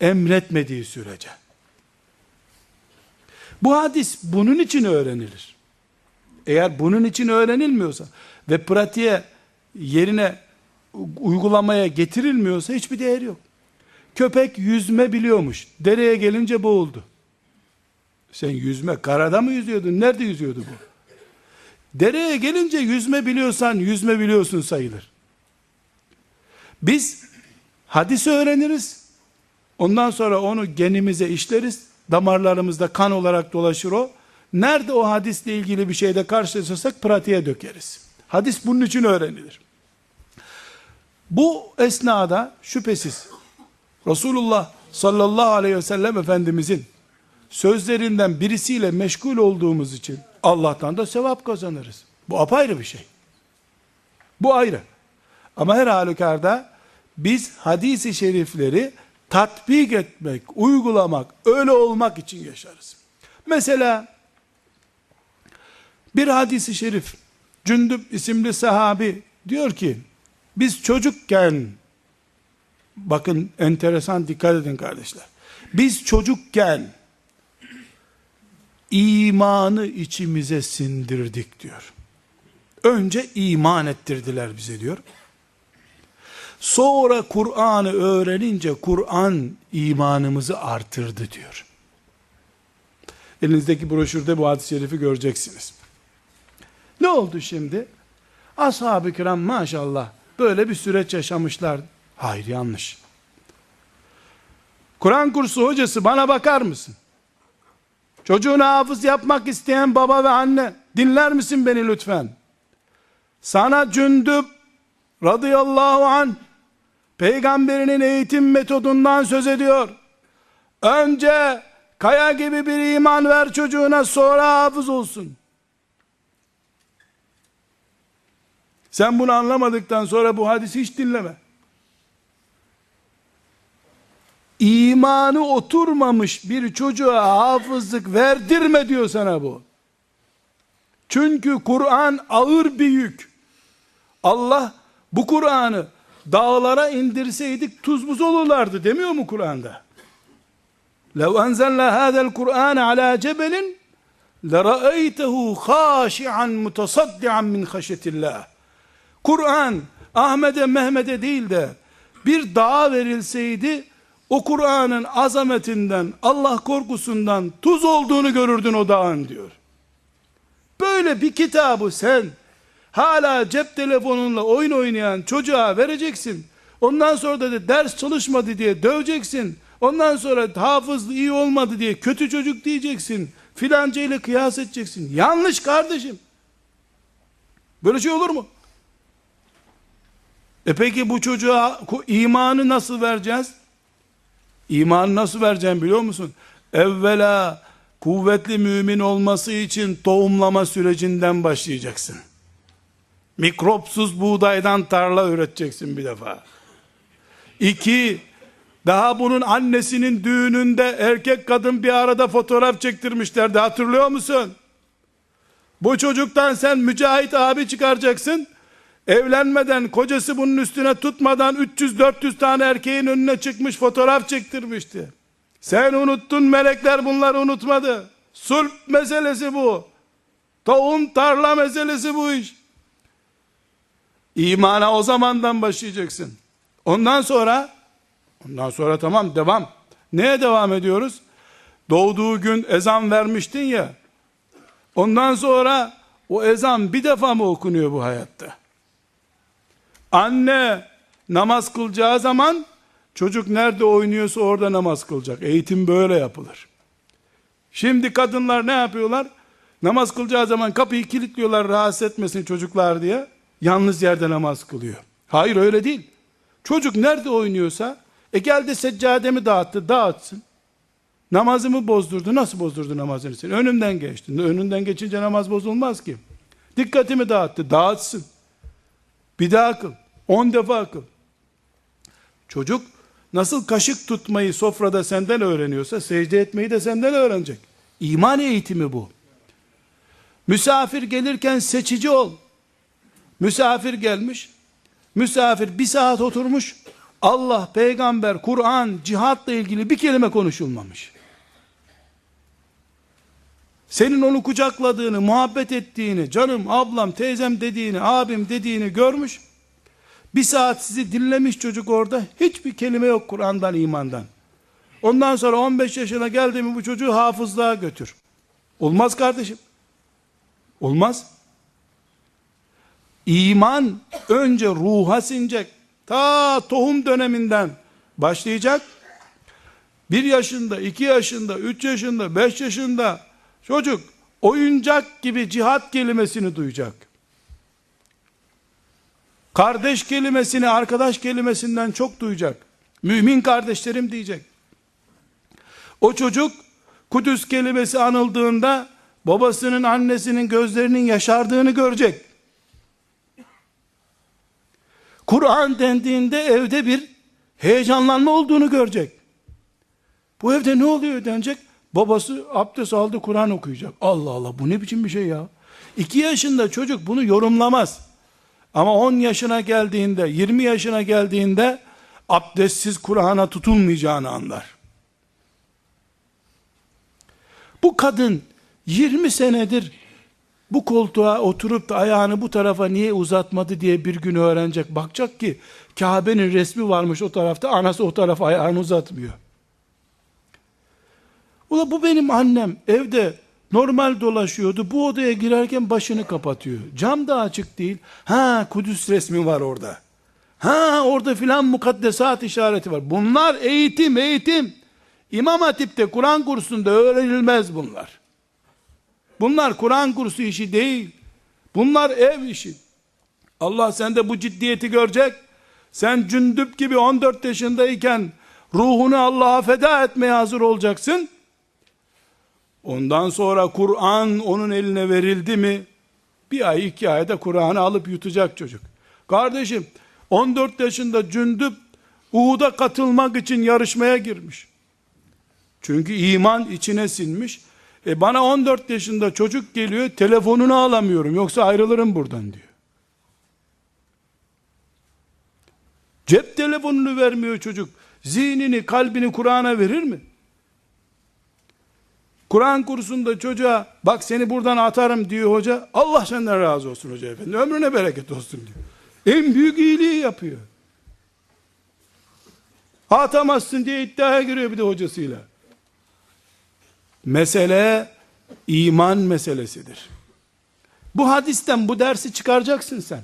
emretmediği sürece. Bu hadis bunun için öğrenilir. Eğer bunun için öğrenilmiyorsa ve pratiğe yerine uygulamaya getirilmiyorsa hiçbir değeri yok. Köpek yüzme biliyormuş. Dereye gelince boğuldu. Sen yüzme karada mı yüzüyordun? Nerede yüzüyordu bu? Dereye gelince yüzme biliyorsan yüzme biliyorsun sayılır. Biz hadis öğreniriz. Ondan sonra onu genimize işleriz. Damarlarımızda kan olarak dolaşır o. Nerede o hadisle ilgili bir şeyde karşılaşırsak pratiğe dökeriz. Hadis bunun için öğrenilir. Bu esnada şüphesiz Resulullah sallallahu aleyhi ve sellem Efendimizin sözlerinden birisiyle meşgul olduğumuz için Allah'tan da sevap kazanırız. Bu apayrı bir şey. Bu ayrı. Ama her halükarda biz hadisi şerifleri tatbik etmek, uygulamak, öyle olmak için yaşarız. Mesela bir hadisi şerif Cündüp isimli sahabi diyor ki biz çocukken bakın enteresan dikkat edin kardeşler. Biz çocukken imanı içimize sindirdik diyor. Önce iman ettirdiler bize diyor. Sonra Kur'an'ı öğrenince Kur'an imanımızı artırdı diyor. Elinizdeki broşürde bu hadis-i şerifi göreceksiniz. Ne oldu şimdi? Ashab-ı kiram maşallah böyle bir süreç yaşamışlar. Hayır yanlış. Kur'an kursu hocası bana bakar mısın? Çocuğunu hafız yapmak isteyen baba ve anne dinler misin beni lütfen? Sana cündüp radıyallahu an peygamberinin eğitim metodundan söz ediyor. Önce Kaya gibi bir iman ver çocuğuna sonra hafız olsun. Sen bunu anlamadıktan sonra bu hadisi hiç dinleme. İmanı oturmamış bir çocuğa hafızlık verdirme diyor sana bu. Çünkü Kur'an ağır bir yük. Allah bu Kur'an'ı dağlara indirseydik tuz buz olurlardı demiyor mu Kur'an'da? لو أنزلنا هذا القرآن على جبل لرأيته خاشعا متصدعا من خشية الله Kur'an Ahmet'e Mehmet'e değil de bir dağa verilseydi o Kur'an'ın azametinden Allah korkusundan tuz olduğunu görürdün o dağın diyor. Böyle bir kitabı sen hala cep telefonunla oyun oynayan çocuğa vereceksin. Ondan sonra da ders çalışmadı diye döveceksin. Ondan sonra hafızlı iyi olmadı diye kötü çocuk diyeceksin. Filanca ile kıyas edeceksin. Yanlış kardeşim. Böyle şey olur mu? E peki bu çocuğa imanı nasıl vereceğiz? İmanı nasıl vereceğim biliyor musun? Evvela kuvvetli mümin olması için tohumlama sürecinden başlayacaksın. Mikropsuz buğdaydan tarla üreteceksin bir defa. İki, daha bunun annesinin düğününde erkek kadın bir arada fotoğraf çektirmişlerdi hatırlıyor musun? Bu çocuktan sen mücahit abi çıkaracaksın. Evlenmeden kocası bunun üstüne tutmadan 300-400 tane erkeğin önüne çıkmış fotoğraf çektirmişti. Sen unuttun melekler bunları unutmadı. Sulp meselesi bu. Tohum tarla meselesi bu iş. İmana o zamandan başlayacaksın. Ondan sonra ondan sonra tamam devam. Neye devam ediyoruz? Doğduğu gün ezan vermiştin ya. Ondan sonra o ezan bir defa mı okunuyor bu hayatta? Anne namaz kılacağı zaman çocuk nerede oynuyorsa orada namaz kılacak. Eğitim böyle yapılır. Şimdi kadınlar ne yapıyorlar? Namaz kılacağı zaman kapıyı kilitliyorlar rahatsız etmesin çocuklar diye. Yalnız yerde namaz kılıyor. Hayır öyle değil. Çocuk nerede oynuyorsa e geldi seccademi dağıttı dağıtsın. Namazımı bozdurdu. Nasıl bozdurdu namazını senin? Önümden geçtin. Önünden geçince namaz bozulmaz ki. Dikkatimi dağıttı. Dağıtsın. Bir daha kıl. On defa kıl. Çocuk nasıl kaşık tutmayı sofrada senden öğreniyorsa secde etmeyi de senden öğrenecek. İman eğitimi bu. Misafir gelirken seçici ol. Misafir gelmiş. Misafir bir saat oturmuş. Allah, peygamber, Kur'an, cihatla ilgili bir kelime konuşulmamış. Senin onu kucakladığını, muhabbet ettiğini, canım, ablam, teyzem dediğini, abim dediğini görmüş. Bir saat sizi dinlemiş çocuk orada. Hiçbir kelime yok Kur'an'dan, imandan. Ondan sonra 15 yaşına geldi mi bu çocuğu hafızlığa götür. Olmaz kardeşim. Olmaz. İman önce ruha sinecek. Ta tohum döneminden başlayacak. Bir yaşında, iki yaşında, üç yaşında, beş yaşında çocuk oyuncak gibi cihat kelimesini duyacak. Kardeş kelimesini arkadaş kelimesinden çok duyacak. Mümin kardeşlerim diyecek. O çocuk Kudüs kelimesi anıldığında babasının annesinin gözlerinin yaşardığını görecek. Kur'an dendiğinde evde bir heyecanlanma olduğunu görecek. Bu evde ne oluyor denecek? Babası abdest aldı Kur'an okuyacak. Allah Allah bu ne biçim bir şey ya? İki yaşında çocuk bunu yorumlamaz. Ama 10 yaşına geldiğinde, 20 yaşına geldiğinde abdestsiz Kur'an'a tutulmayacağını anlar. Bu kadın 20 senedir bu koltuğa oturup da ayağını bu tarafa niye uzatmadı diye bir gün öğrenecek. Bakacak ki Kabe'nin resmi varmış o tarafta, anası o tarafa ayağını uzatmıyor. Ula bu benim annem evde normal dolaşıyordu. Bu odaya girerken başını kapatıyor. Cam da açık değil. Ha Kudüs resmi var orada. Ha orada filan mukaddesat işareti var. Bunlar eğitim eğitim. İmam Hatip'te Kur'an kursunda öğrenilmez bunlar. Bunlar Kur'an kursu işi değil. Bunlar ev işi. Allah sende bu ciddiyeti görecek. Sen cündüp gibi 14 yaşındayken ruhunu Allah'a feda etmeye hazır olacaksın. Ondan sonra Kur'an onun eline verildi mi, bir ay iki ayda Kur'an'ı alıp yutacak çocuk. Kardeşim 14 yaşında cündüp Uhud'a katılmak için yarışmaya girmiş. Çünkü iman içine sinmiş. E bana 14 yaşında çocuk geliyor telefonunu alamıyorum yoksa ayrılırım buradan diyor. Cep telefonunu vermiyor çocuk. Zihnini, kalbini Kur'an'a verir mi? Kur'an kursunda çocuğa bak seni buradan atarım diyor hoca. Allah senden razı olsun hoca efendi. Ömrüne bereket olsun diyor. En büyük iyiliği yapıyor. Atamazsın diye iddiaya giriyor bir de hocasıyla. Mesele iman meselesidir. Bu hadisten bu dersi çıkaracaksın sen.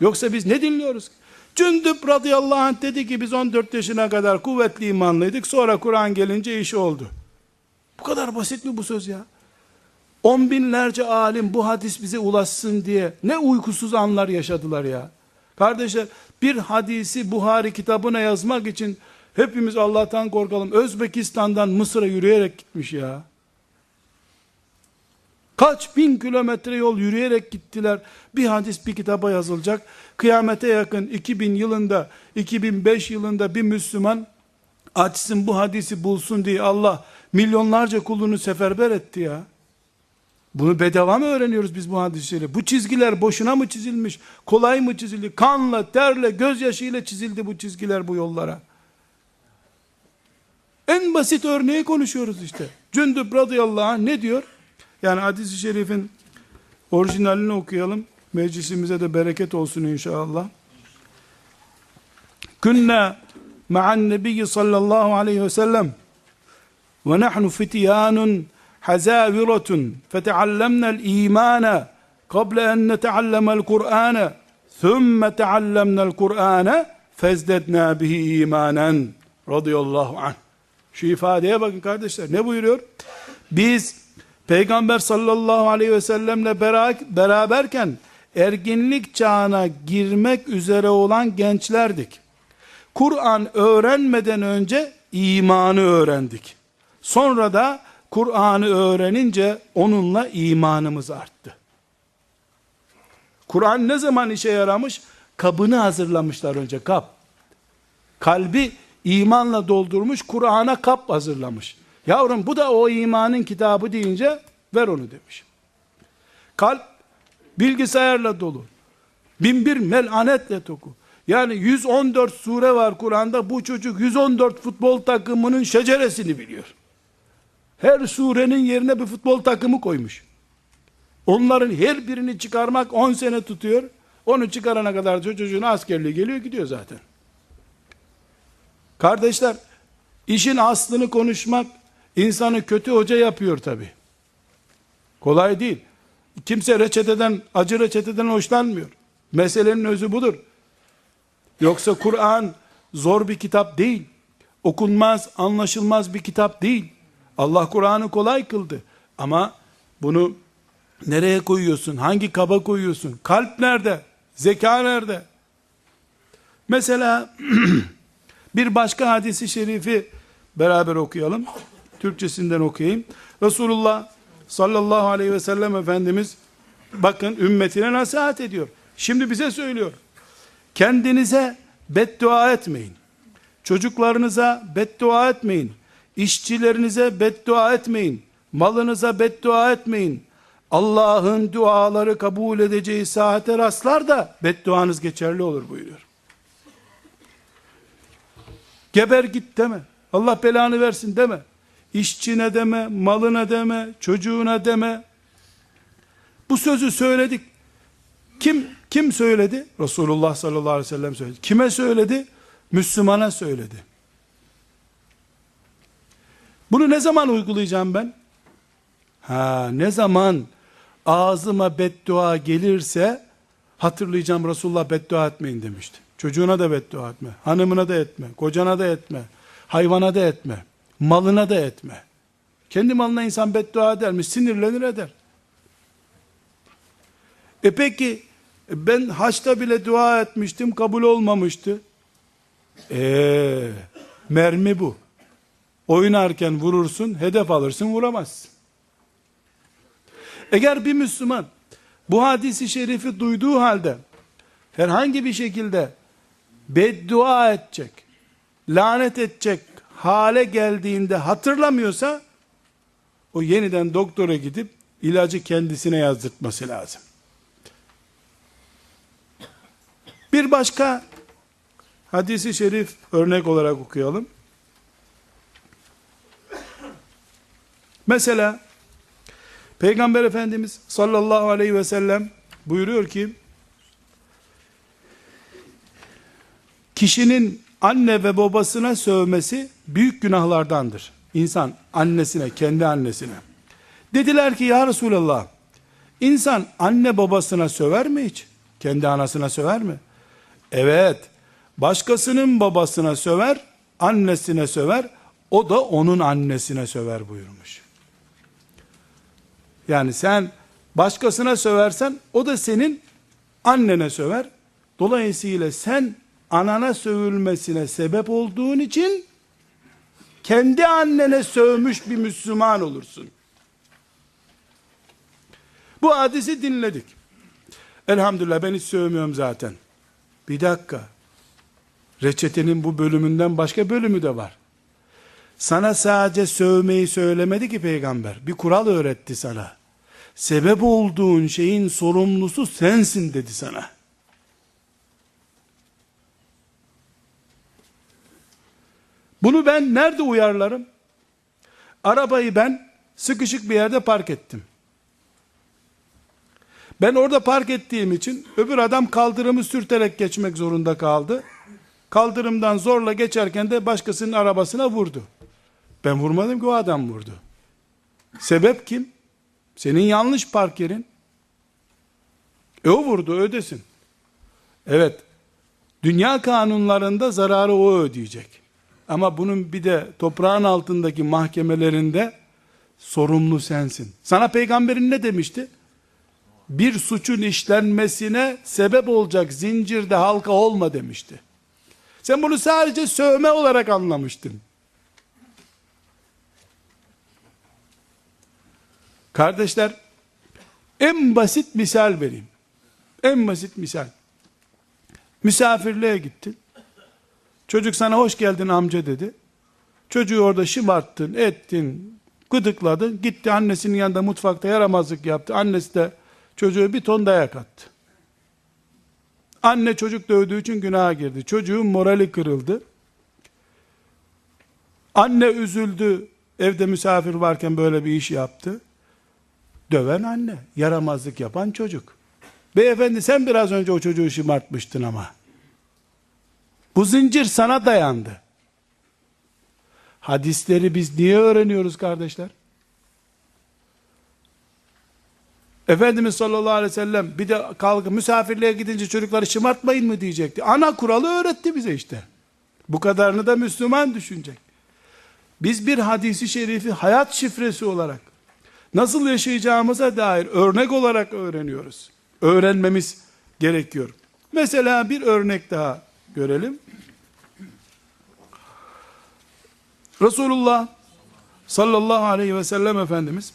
Yoksa biz ne dinliyoruz? Cündüp radıyallahu anh dedi ki biz 14 yaşına kadar kuvvetli imanlıydık. Sonra Kur'an gelince iş oldu. Bu kadar basit mi bu söz ya? On binlerce alim bu hadis bize ulaşsın diye ne uykusuz anlar yaşadılar ya. Kardeşler bir hadisi Buhari kitabına yazmak için hepimiz Allah'tan korkalım. Özbekistan'dan Mısır'a yürüyerek gitmiş ya. Kaç bin kilometre yol yürüyerek gittiler. Bir hadis bir kitaba yazılacak. Kıyamete yakın 2000 yılında, 2005 yılında bir Müslüman açsın bu hadisi bulsun diye Allah milyonlarca kulunu seferber etti ya. Bunu bedava mı öğreniyoruz biz bu hadisleri? Bu çizgiler boşuna mı çizilmiş? Kolay mı çizildi? Kanla, terle, gözyaşıyla çizildi bu çizgiler bu yollara. En basit örneği konuşuyoruz işte. Cündüb radıyallahu anh ne diyor? Yani hadis-i şerifin orijinalini okuyalım. Meclisimize de bereket olsun inşallah. Künne ma'an nebiyyi sallallahu aleyhi ve sellem ve nahnu fityanun hazaviratun feteallemna al-imana qabla en neteallema al-Kur'ane thumme teallemna al-Kur'ane fezdedna bihi imanen radıyallahu anh. Şu ifadeye bakın kardeşler ne buyuruyor? Biz Peygamber sallallahu aleyhi ve sellemle beraberken erginlik çağına girmek üzere olan gençlerdik. Kur'an öğrenmeden önce imanı öğrendik. Sonra da Kur'an'ı öğrenince onunla imanımız arttı. Kur'an ne zaman işe yaramış? Kabını hazırlamışlar önce kap. Kalbi imanla doldurmuş, Kur'an'a kap hazırlamış. Yavrum bu da o imanın kitabı deyince ver onu demiş. Kalp bilgisayarla dolu. Bin bir melanetle toku. Yani 114 sure var Kur'an'da. Bu çocuk 114 futbol takımının şeceresini biliyor. Her surenin yerine bir futbol takımı koymuş. Onların her birini çıkarmak 10 sene tutuyor. Onu çıkarana kadar çocuğun askerliği geliyor gidiyor zaten. Kardeşler, işin aslını konuşmak insanı kötü hoca yapıyor tabi. Kolay değil. Kimse reçeteden, acı reçeteden hoşlanmıyor. Meselenin özü budur. Yoksa Kur'an zor bir kitap değil. Okunmaz, anlaşılmaz bir kitap değil. Allah Kur'an'ı kolay kıldı. Ama bunu nereye koyuyorsun? Hangi kaba koyuyorsun? Kalp nerede? Zeka nerede? Mesela bir başka hadisi şerifi beraber okuyalım. Türkçesinden okuyayım. Resulullah sallallahu aleyhi ve sellem Efendimiz bakın ümmetine nasihat ediyor. Şimdi bize söylüyor. Kendinize beddua etmeyin. Çocuklarınıza beddua etmeyin. İşçilerinize beddua etmeyin. Malınıza beddua etmeyin. Allah'ın duaları kabul edeceği saate rastlar da bedduanız geçerli olur buyuruyor. Geber git deme. Allah belanı versin deme. İşçine deme, malına deme, çocuğuna deme. Bu sözü söyledik. Kim kim söyledi? Resulullah sallallahu aleyhi ve sellem söyledi. Kime söyledi? Müslümana söyledi. Bunu ne zaman uygulayacağım ben? Ha, ne zaman ağzıma beddua gelirse hatırlayacağım Resulullah beddua etmeyin demişti. Çocuğuna da beddua etme, hanımına da etme, kocana da etme, hayvana da etme, malına da etme. Kendi malına insan beddua eder mi? Sinirlenir eder. E peki ben haçta bile dua etmiştim kabul olmamıştı. Eee mermi bu. Oynarken vurursun, hedef alırsın, vuramazsın. Eğer bir Müslüman bu hadisi şerifi duyduğu halde herhangi bir şekilde beddua edecek, lanet edecek hale geldiğinde hatırlamıyorsa o yeniden doktora gidip ilacı kendisine yazdırtması lazım. Bir başka hadisi şerif örnek olarak okuyalım. Mesela Peygamber Efendimiz sallallahu aleyhi ve sellem buyuruyor ki kişinin anne ve babasına sövmesi büyük günahlardandır. İnsan annesine, kendi annesine. Dediler ki ya Resulallah, insan anne babasına söver mi hiç? Kendi anasına söver mi? Evet, başkasının babasına söver, annesine söver, o da onun annesine söver buyurmuş. Yani sen başkasına söversen, o da senin annene söver. Dolayısıyla sen anana sövülmesine sebep olduğun için kendi annene sövmüş bir Müslüman olursun. Bu hadisi dinledik. Elhamdülillah ben hiç sövmüyorum zaten. Bir dakika. Reçetenin bu bölümünden başka bölümü de var. Sana sadece sövmeyi söylemedi ki peygamber. Bir kural öğretti sana. Sebep olduğun şeyin sorumlusu sensin dedi sana. Bunu ben nerede uyarlarım? Arabayı ben sıkışık bir yerde park ettim. Ben orada park ettiğim için öbür adam kaldırımı sürterek geçmek zorunda kaldı. Kaldırımdan zorla geçerken de başkasının arabasına vurdu. Ben vurmadım ki o adam vurdu. Sebep kim? Senin yanlış park yerin. E o vurdu ödesin. Evet. Dünya kanunlarında zararı o ödeyecek. Ama bunun bir de toprağın altındaki mahkemelerinde sorumlu sensin. Sana peygamberin ne demişti? Bir suçun işlenmesine sebep olacak zincirde halka olma demişti. Sen bunu sadece sövme olarak anlamıştın. Kardeşler, en basit misal vereyim. En basit misal. Misafirliğe gittin. Çocuk sana hoş geldin amca dedi. Çocuğu orada şımarttın, ettin, gıdıkladın. Gitti annesinin yanında mutfakta yaramazlık yaptı. Annesi de çocuğu bir ton dayak attı. Anne çocuk dövdüğü için günaha girdi. Çocuğun morali kırıldı. Anne üzüldü. Evde misafir varken böyle bir iş yaptı. Döven anne. Yaramazlık yapan çocuk. Beyefendi sen biraz önce o çocuğu şımartmıştın ama. Bu zincir sana dayandı. Hadisleri biz niye öğreniyoruz kardeşler? Efendimiz sallallahu aleyhi ve sellem bir de kalkıp misafirliğe gidince çocukları şımartmayın mı diyecekti. Ana kuralı öğretti bize işte. Bu kadarını da Müslüman düşünecek. Biz bir hadisi şerifi hayat şifresi olarak nasıl yaşayacağımıza dair örnek olarak öğreniyoruz. Öğrenmemiz gerekiyor. Mesela bir örnek daha görelim. Resulullah sallallahu aleyhi ve sellem Efendimiz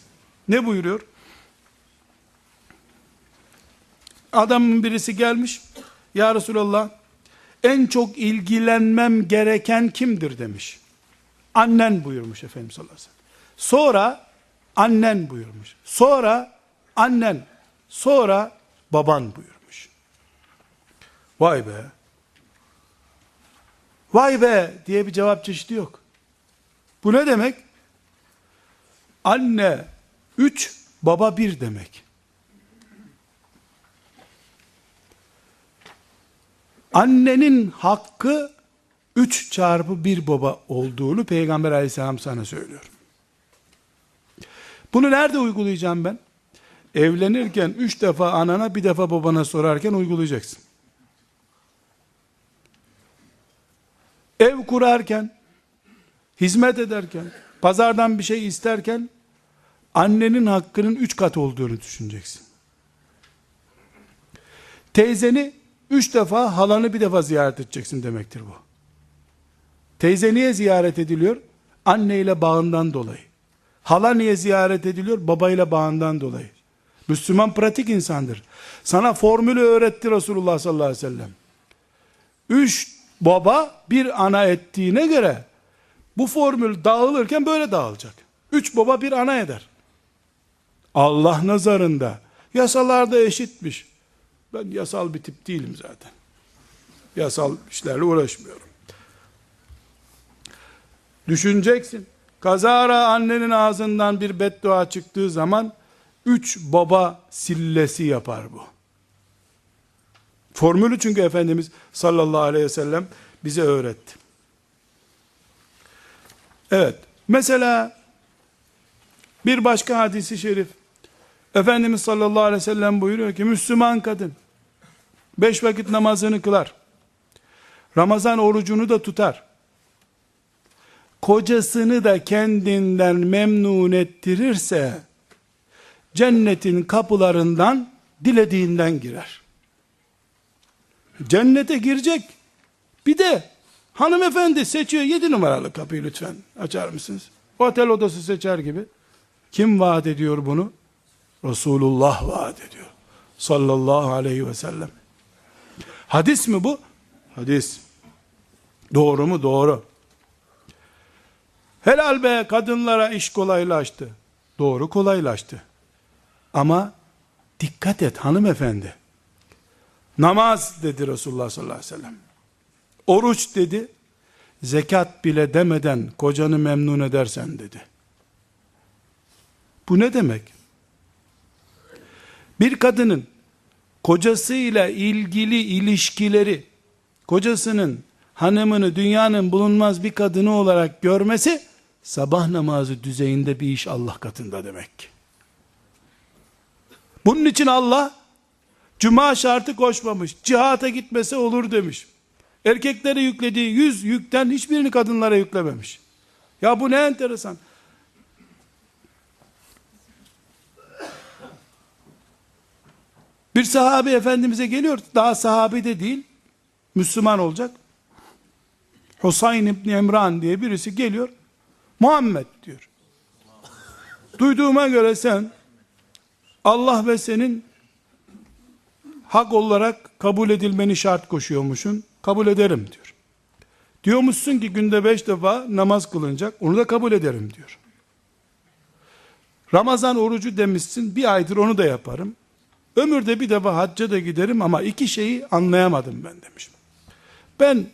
ne buyuruyor? Adamın birisi gelmiş. Ya Resulallah en çok ilgilenmem gereken kimdir demiş. Annen buyurmuş Efendimiz sallallahu aleyhi ve sellem. Sonra annen buyurmuş. Sonra annen. Sonra baban buyurmuş. Vay be. Vay be diye bir cevap çeşidi yok. Bu ne demek? Anne üç, baba bir demek. Annenin hakkı üç çarpı bir baba olduğunu Peygamber aleyhisselam sana söylüyor. Bunu nerede uygulayacağım ben? Evlenirken üç defa anana bir defa babana sorarken uygulayacaksın. Ev kurarken, hizmet ederken, pazardan bir şey isterken, annenin hakkının üç kat olduğunu düşüneceksin. Teyzeni üç defa, halanı bir defa ziyaret edeceksin demektir bu. Teyze niye ziyaret ediliyor? Anneyle bağından dolayı. Hala niye ziyaret ediliyor? Babayla bağından dolayı. Müslüman pratik insandır. Sana formülü öğretti Resulullah sallallahu aleyhi ve sellem. Üç baba bir ana ettiğine göre bu formül dağılırken böyle dağılacak. Üç baba bir ana eder. Allah nazarında yasalarda eşitmiş. Ben yasal bir tip değilim zaten. Yasal işlerle uğraşmıyorum. Düşüneceksin. Kazara annenin ağzından bir beddua çıktığı zaman üç baba sillesi yapar bu. Formülü çünkü Efendimiz sallallahu aleyhi ve sellem bize öğretti. Evet. Mesela bir başka hadisi şerif Efendimiz sallallahu aleyhi ve sellem buyuruyor ki Müslüman kadın beş vakit namazını kılar. Ramazan orucunu da tutar. Kocasını da kendinden memnun ettirirse cennetin kapılarından dilediğinden girer. Cennete girecek. Bir de hanımefendi seçiyor yedi numaralı kapıyı lütfen açar mısınız? Otel odası seçer gibi. Kim vaat ediyor bunu? Resulullah vaat ediyor. Sallallahu aleyhi ve sellem. Hadis mi bu? Hadis. Doğru mu? Doğru. Helal be kadınlara iş kolaylaştı. Doğru kolaylaştı. Ama dikkat et hanımefendi. Namaz dedi Resulullah sallallahu aleyhi ve sellem. Oruç dedi. Zekat bile demeden kocanı memnun edersen dedi. Bu ne demek? Bir kadının kocasıyla ilgili ilişkileri kocasının hanımını dünyanın bulunmaz bir kadını olarak görmesi sabah namazı düzeyinde bir iş Allah katında demek ki. Bunun için Allah cuma şartı koşmamış. Cihata gitmese olur demiş. Erkeklere yüklediği yüz yükten hiçbirini kadınlara yüklememiş. Ya bu ne enteresan. Bir sahabe efendimize geliyor. Daha sahabe de değil. Müslüman olacak. Husayn İbni Emran diye birisi geliyor. Muhammed diyor. Duyduğuma göre sen Allah ve senin hak olarak kabul edilmeni şart koşuyormuşsun. Kabul ederim diyor. Diyormuşsun ki günde beş defa namaz kılınacak. Onu da kabul ederim diyor. Ramazan orucu demişsin. Bir aydır onu da yaparım. Ömürde bir defa hacca da giderim ama iki şeyi anlayamadım ben demiş. Ben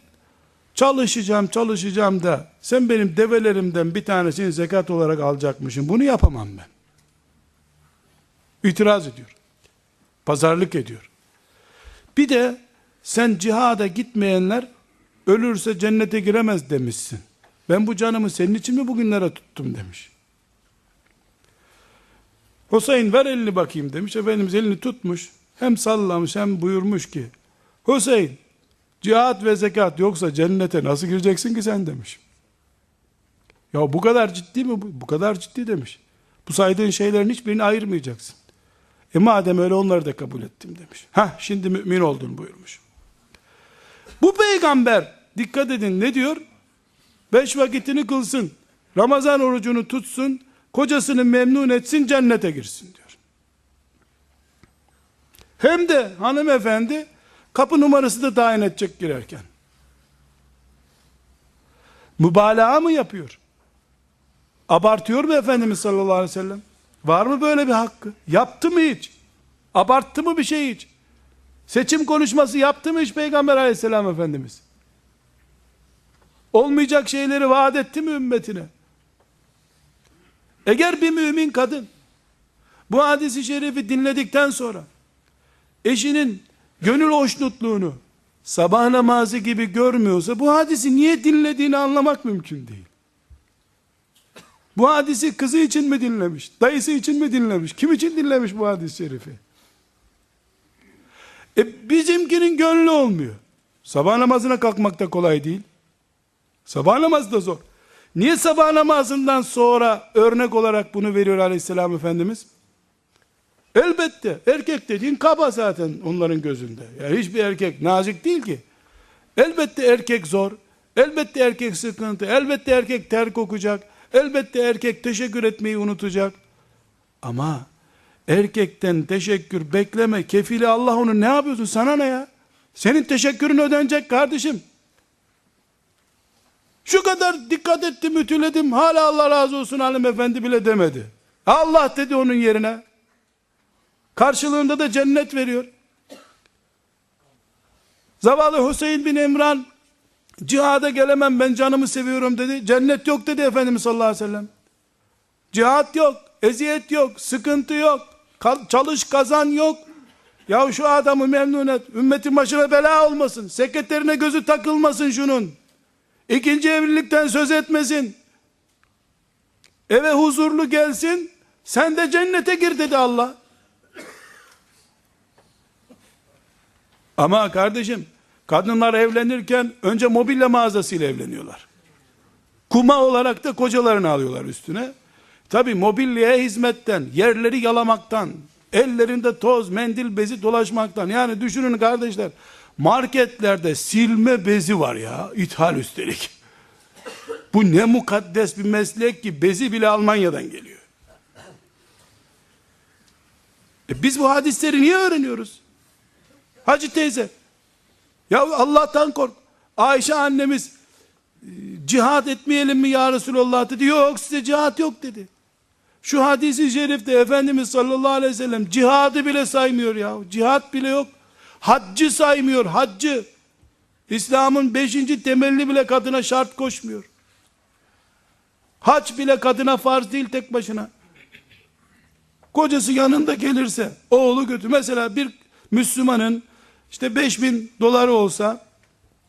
çalışacağım çalışacağım da sen benim develerimden bir tanesini zekat olarak alacakmışsın. Bunu yapamam ben. İtiraz ediyor. Pazarlık ediyor. Bir de sen cihada gitmeyenler ölürse cennete giremez demişsin. Ben bu canımı senin için mi bugünlere tuttum demiş. Hüseyin ver elini bakayım demiş. Efendimiz elini tutmuş. Hem sallamış hem buyurmuş ki Hüseyin cihat ve zekat yoksa cennete nasıl gireceksin ki sen demiş. Ya bu kadar ciddi mi? Bu kadar ciddi demiş. Bu saydığın şeylerin hiçbirini ayırmayacaksın. E madem öyle onları da kabul ettim demiş. Ha şimdi mümin oldun buyurmuş. Bu peygamber dikkat edin ne diyor? Beş vakitini kılsın. Ramazan orucunu tutsun. Kocasını memnun etsin cennete girsin diyor. Hem de hanımefendi kapı numarası da tayin edecek girerken. Mübalağa mı yapıyor? Abartıyor mu Efendimiz sallallahu aleyhi ve sellem? Var mı böyle bir hakkı? Yaptı mı hiç? Abarttı mı bir şey hiç? Seçim konuşması yaptı mı hiç Peygamber aleyhisselam Efendimiz? Olmayacak şeyleri vaat etti mi ümmetine? Eğer bir mümin kadın bu hadisi şerifi dinledikten sonra eşinin gönül hoşnutluğunu sabah namazı gibi görmüyorsa bu hadisi niye dinlediğini anlamak mümkün değil. Bu hadisi kızı için mi dinlemiş? Dayısı için mi dinlemiş? Kim için dinlemiş bu hadis-i şerifi? E bizimkinin gönlü olmuyor. Sabah namazına kalkmak da kolay değil. Sabah namazı da zor. Niye sabah namazından sonra örnek olarak bunu veriyor aleyhisselam efendimiz? Elbette erkek dediğin kaba zaten onların gözünde. Yani hiçbir erkek nazik değil ki. Elbette erkek zor. Elbette erkek sıkıntı, elbette erkek ter kokacak, elbette erkek teşekkür etmeyi unutacak. Ama erkekten teşekkür bekleme, kefili Allah onu ne yapıyorsun sana ne ya? Senin teşekkürün ödenecek kardeşim. Şu kadar dikkat ettim, ütüledim. Hala Allah razı olsun hanımefendi bile demedi. Allah dedi onun yerine. Karşılığında da cennet veriyor. Zavallı Hüseyin bin Emran cihada gelemem ben canımı seviyorum dedi. Cennet yok dedi Efendimiz sallallahu aleyhi ve sellem. Cihat yok, eziyet yok, sıkıntı yok, çalış kazan yok. Ya şu adamı memnun et, ümmetin başına bela olmasın, sekreterine gözü takılmasın şunun. İkinci evlilikten söz etmesin. Eve huzurlu gelsin, sen de cennete gir dedi Allah. Ama kardeşim, kadınlar evlenirken önce mobilya mağazasıyla evleniyorlar. Kuma olarak da kocalarını alıyorlar üstüne. Tabi mobilyaya hizmetten, yerleri yalamaktan, ellerinde toz, mendil bezi dolaşmaktan. Yani düşünün kardeşler, marketlerde silme bezi var ya, ithal üstelik. Bu ne mukaddes bir meslek ki bezi bile Almanya'dan geliyor. E biz bu hadisleri niye öğreniyoruz? Hacı teyze, ya Allah'tan kork. Ayşe annemiz, cihat etmeyelim mi ya Resulallah dedi. Yok size cihat yok dedi. Şu hadisi şerifte Efendimiz sallallahu aleyhi ve sellem cihadı bile saymıyor ya. Cihat bile yok. Haccı saymıyor, haccı. İslam'ın beşinci temelli bile kadına şart koşmuyor. Hac bile kadına farz değil tek başına. Kocası yanında gelirse, oğlu götür. Mesela bir Müslümanın işte 5000 doları olsa,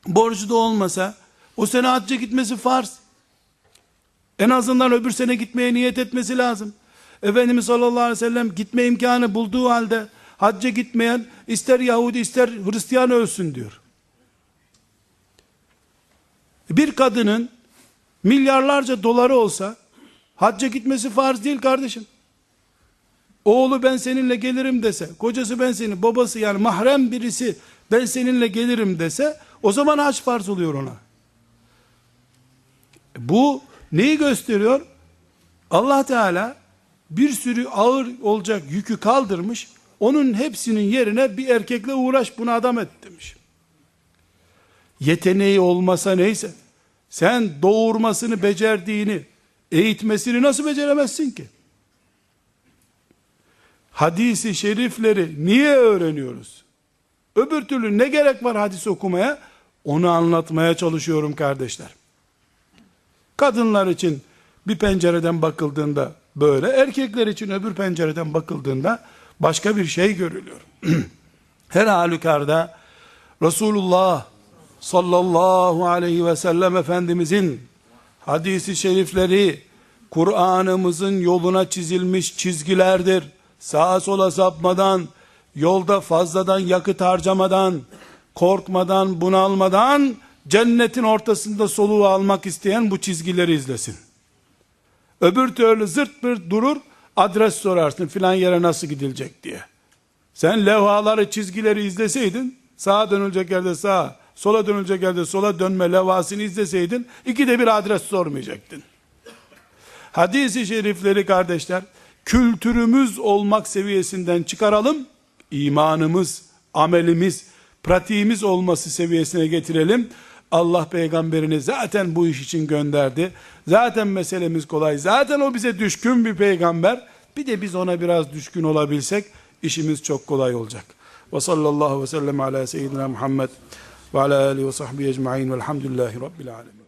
borcu da olmasa, o sene hacca gitmesi farz. En azından öbür sene gitmeye niyet etmesi lazım. Efendimiz sallallahu aleyhi ve sellem gitme imkanı bulduğu halde hacca gitmeyen ister Yahudi ister Hristiyan ölsün diyor. Bir kadının milyarlarca doları olsa hacca gitmesi farz değil kardeşim. Oğlu ben seninle gelirim dese, kocası ben senin, babası yani mahrem birisi ben seninle gelirim dese, o zaman hac farz oluyor ona. Bu neyi gösteriyor? Allah Teala bir sürü ağır olacak yükü kaldırmış, onun hepsinin yerine bir erkekle uğraş bunu adam et demiş. Yeteneği olmasa neyse, sen doğurmasını becerdiğini, eğitmesini nasıl beceremezsin ki? Hadisi şerifleri niye öğreniyoruz? Öbür türlü ne gerek var hadis okumaya? Onu anlatmaya çalışıyorum kardeşler. Kadınlar için bir pencereden bakıldığında böyle, erkekler için öbür pencereden bakıldığında başka bir şey görülüyor. Her halükarda Resulullah sallallahu aleyhi ve sellem Efendimizin hadisi şerifleri Kur'an'ımızın yoluna çizilmiş çizgilerdir. Sağa sola sapmadan, yolda fazladan yakıt harcamadan, korkmadan, bunalmadan cennetin ortasında soluğu almak isteyen bu çizgileri izlesin. Öbür türlü zırt pırt durur, adres sorarsın filan yere nasıl gidilecek diye. Sen levhaları, çizgileri izleseydin, sağa dönülecek yerde sağa, sola dönülecek yerde sola dönme levhasını izleseydin, iki de bir adres sormayacaktın. Hadis-i şerifleri kardeşler, kültürümüz olmak seviyesinden çıkaralım, imanımız, amelimiz, pratiğimiz olması seviyesine getirelim. Allah peygamberini zaten bu iş için gönderdi. Zaten meselemiz kolay. Zaten o bize düşkün bir peygamber. Bir de biz ona biraz düşkün olabilsek işimiz çok kolay olacak. Ve sallallahu ve sellem ala seyyidina Muhammed ve ala alihi ve sahbihi ecma'in velhamdülillahi rabbil alemin.